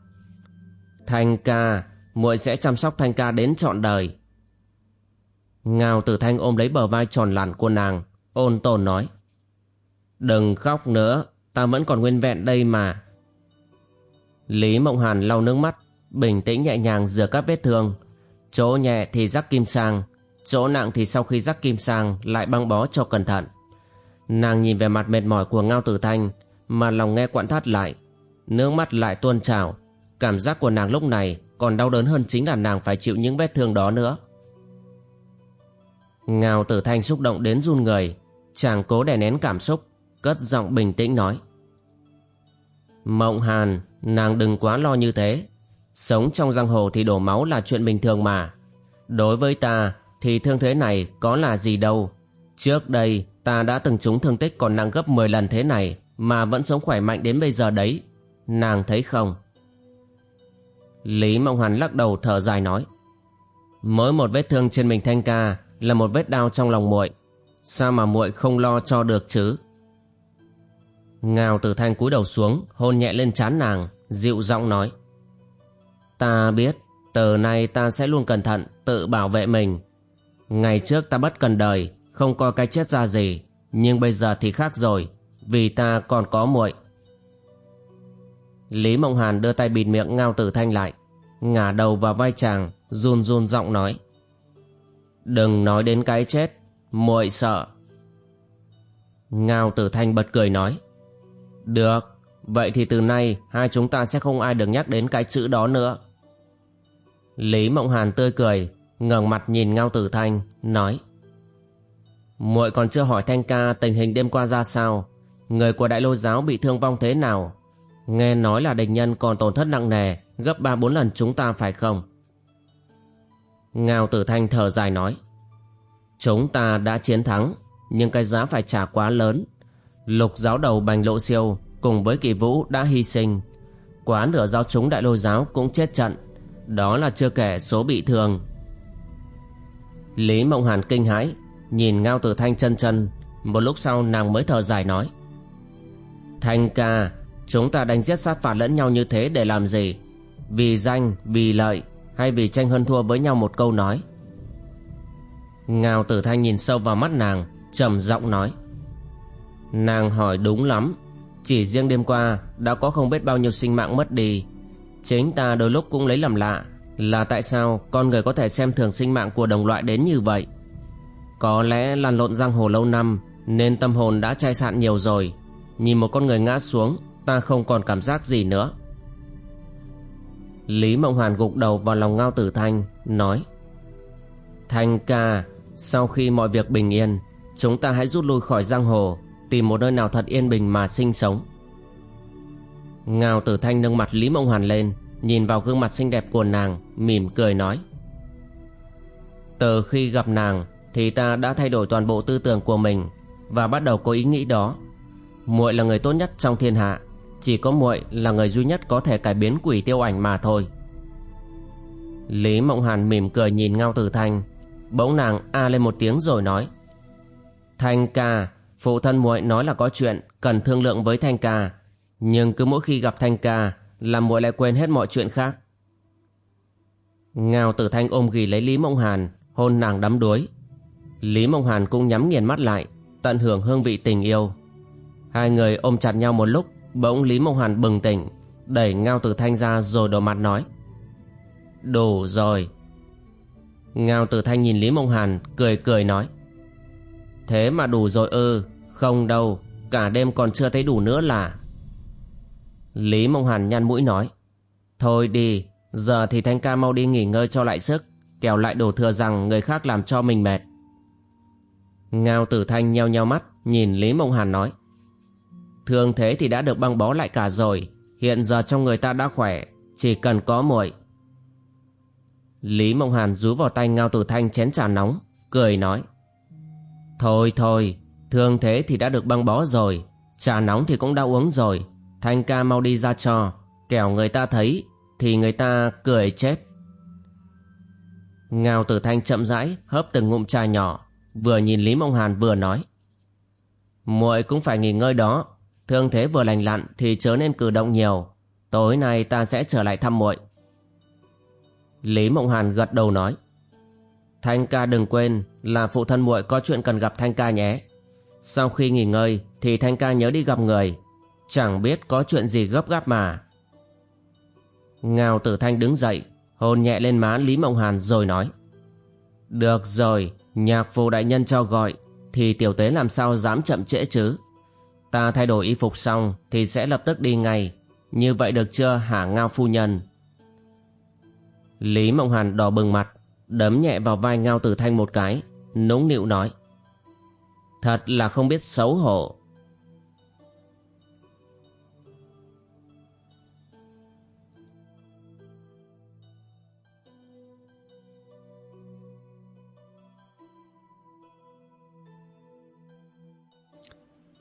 Thanh ca, muội sẽ chăm sóc Thanh ca đến trọn đời. Ngao Tử Thanh ôm lấy bờ vai tròn lặn của nàng, ôn tồn nói. Đừng khóc nữa, ta vẫn còn nguyên vẹn đây mà. Lý Mộng Hàn lau nước mắt, bình tĩnh nhẹ nhàng rửa các vết thương, Chỗ nhẹ thì rắc kim sang, chỗ nặng thì sau khi rắc kim sang lại băng bó cho cẩn thận. Nàng nhìn về mặt mệt mỏi của Ngao Tử Thanh mà lòng nghe quặn thắt lại, nước mắt lại tuôn trào. Cảm giác của nàng lúc này còn đau đớn hơn chính là nàng phải chịu những vết thương đó nữa. ngào Tử Thanh xúc động đến run người, chàng cố đè nén cảm xúc, cất giọng bình tĩnh nói. Mộng Hàn, nàng đừng quá lo như thế, Sống trong giang hồ thì đổ máu là chuyện bình thường mà. Đối với ta thì thương thế này có là gì đâu. Trước đây ta đã từng trúng thương tích còn nặng gấp 10 lần thế này mà vẫn sống khỏe mạnh đến bây giờ đấy. Nàng thấy không? Lý Mộng Hoàn lắc đầu thở dài nói. Mỗi một vết thương trên mình Thanh ca là một vết đau trong lòng muội. Sao mà muội không lo cho được chứ? Ngào từ thanh cúi đầu xuống hôn nhẹ lên trán nàng dịu giọng nói Ta biết, từ nay ta sẽ luôn cẩn thận, tự bảo vệ mình. Ngày trước ta bất cần đời, không coi cái chết ra gì, nhưng bây giờ thì khác rồi, vì ta còn có muội. Lý Mộng Hàn đưa tay bịt miệng Ngao Tử Thanh lại, ngả đầu vào vai chàng, run run giọng nói. Đừng nói đến cái chết, muội sợ. Ngao Tử Thanh bật cười nói. Được, vậy thì từ nay hai chúng ta sẽ không ai được nhắc đến cái chữ đó nữa. Lý Mộng Hàn tươi cười, ngẩng mặt nhìn Ngao Tử Thanh, nói muội còn chưa hỏi Thanh ca tình hình đêm qua ra sao, người của đại lô giáo bị thương vong thế nào. Nghe nói là địch nhân còn tổn thất nặng nề, gấp ba bốn lần chúng ta phải không? Ngao Tử Thanh thở dài nói Chúng ta đã chiến thắng, nhưng cái giá phải trả quá lớn. Lục giáo đầu Bành Lộ Siêu cùng với kỳ vũ đã hy sinh. Quá nửa giáo chúng đại lôi giáo cũng chết trận đó là chưa kể số bị thương Lý Mộng Hàn kinh hãi Nhìn Ngao Tử Thanh chân chân Một lúc sau nàng mới thở dài nói Thanh ca Chúng ta đánh giết sát phạt lẫn nhau như thế để làm gì? Vì danh, vì lợi Hay vì tranh hơn thua với nhau một câu nói? Ngao tử thanh nhìn sâu vào mắt nàng trầm giọng nói. Nàng hỏi đúng lắm. Chỉ riêng đêm qua Đã có không biết bao nhiêu sinh mạng mất đi. Chính ta đôi lúc cũng lấy làm lạ Là tại sao con người có thể xem thường sinh mạng của đồng loại đến như vậy? Có lẽ lăn lộn giang hồ lâu năm Nên tâm hồn đã chai sạn nhiều rồi. Nhìn một con người ngã xuống Ta không còn cảm giác gì nữa. Lý Mộng Hoàn gục đầu vào lòng Ngao Tử Thanh, Nói, Thanh ca, Sau khi mọi việc bình yên, Chúng ta hãy rút lui khỏi giang hồ, Tìm một nơi nào thật yên bình mà sinh sống. Ngao Tử Thanh nâng mặt Lý Mộng Hoàn lên, Nhìn vào gương mặt xinh đẹp của nàng, Mỉm cười nói, Từ khi gặp nàng Thì ta đã thay đổi toàn bộ tư tưởng của mình Và bắt đầu có ý nghĩ đó. Muội là người tốt nhất trong thiên hạ chỉ có muội là người duy nhất có thể cải biến quỷ tiêu ảnh mà thôi. Lý mộng hàn mỉm cười nhìn ngao tử thanh bỗng nàng a lên một tiếng rồi nói, thanh ca, phụ thân muội nói là có chuyện, cần thương lượng với thanh ca. Nhưng cứ mỗi khi gặp thanh ca là muội lại quên hết mọi chuyện khác. Ngao tử thanh ôm ghì lấy lý mộng hàn, hôn nàng đắm đuối. Lý mộng hàn cũng nhắm nghiền mắt lại, tận hưởng hương vị tình yêu. Hai người ôm chặt nhau một lúc Bỗng Lý Mộng Hàn bừng tỉnh, Đẩy Ngao Tử Thanh ra rồi đổ mặt nói, Đủ rồi. Ngao Tử Thanh nhìn Lý Mộng Hàn, Cười cười nói, Thế mà đủ rồi ư, Không đâu, Cả đêm còn chưa thấy đủ nữa là. Lý Mộng Hàn nhăn mũi nói, Thôi đi, Giờ thì Thanh ca mau đi nghỉ ngơi cho lại sức Kéo lại đổ thừa rằng người khác làm cho mình mệt. Ngao Tử Thanh nheo nheo mắt, Nhìn Lý Mộng Hàn nói Thương thế thì đã được băng bó lại cả rồi. Hiện giờ trong người ta đã khỏe, Chỉ cần có muội. Lý Mộng Hàn rú vào tay Ngao Tử Thanh chén trà nóng, Cười nói. Thôi thôi Thương thế thì đã được băng bó rồi. Trà nóng thì cũng đã uống rồi. Thanh ca mau đi ra cho. Kẻo người ta thấy, Thì người ta cười chết. Ngao Tử Thanh chậm rãi, Hớp từng ngụm trà nhỏ. Vừa nhìn Lý Mộng Hàn vừa nói. Muội cũng phải nghỉ ngơi đó. Thương thế vừa lành lặn thì chớ nên cử động nhiều. Tối nay ta sẽ trở lại thăm muội. Lý Mộng Hàn gật đầu nói. Thanh ca đừng quên là phụ thân muội có chuyện cần gặp Thanh ca nhé. Sau khi nghỉ ngơi thì Thanh ca nhớ đi gặp người. Chẳng biết có chuyện gì gấp gáp mà. ngào tử Thanh đứng dậy, hôn nhẹ lên má Lý Mộng Hàn rồi nói. Được rồi, nhạc phù đại nhân cho gọi, thì tiểu tế làm sao dám chậm trễ chứ. Ta thay đổi y phục xong thì sẽ lập tức đi ngay. Như vậy được chưa hả Ngao phu nhân? Lý Mộng Hàn đỏ bừng mặt, đấm nhẹ vào vai Ngao Tử Thanh một cái, nũng nịu nói. Thật là không biết xấu hổ.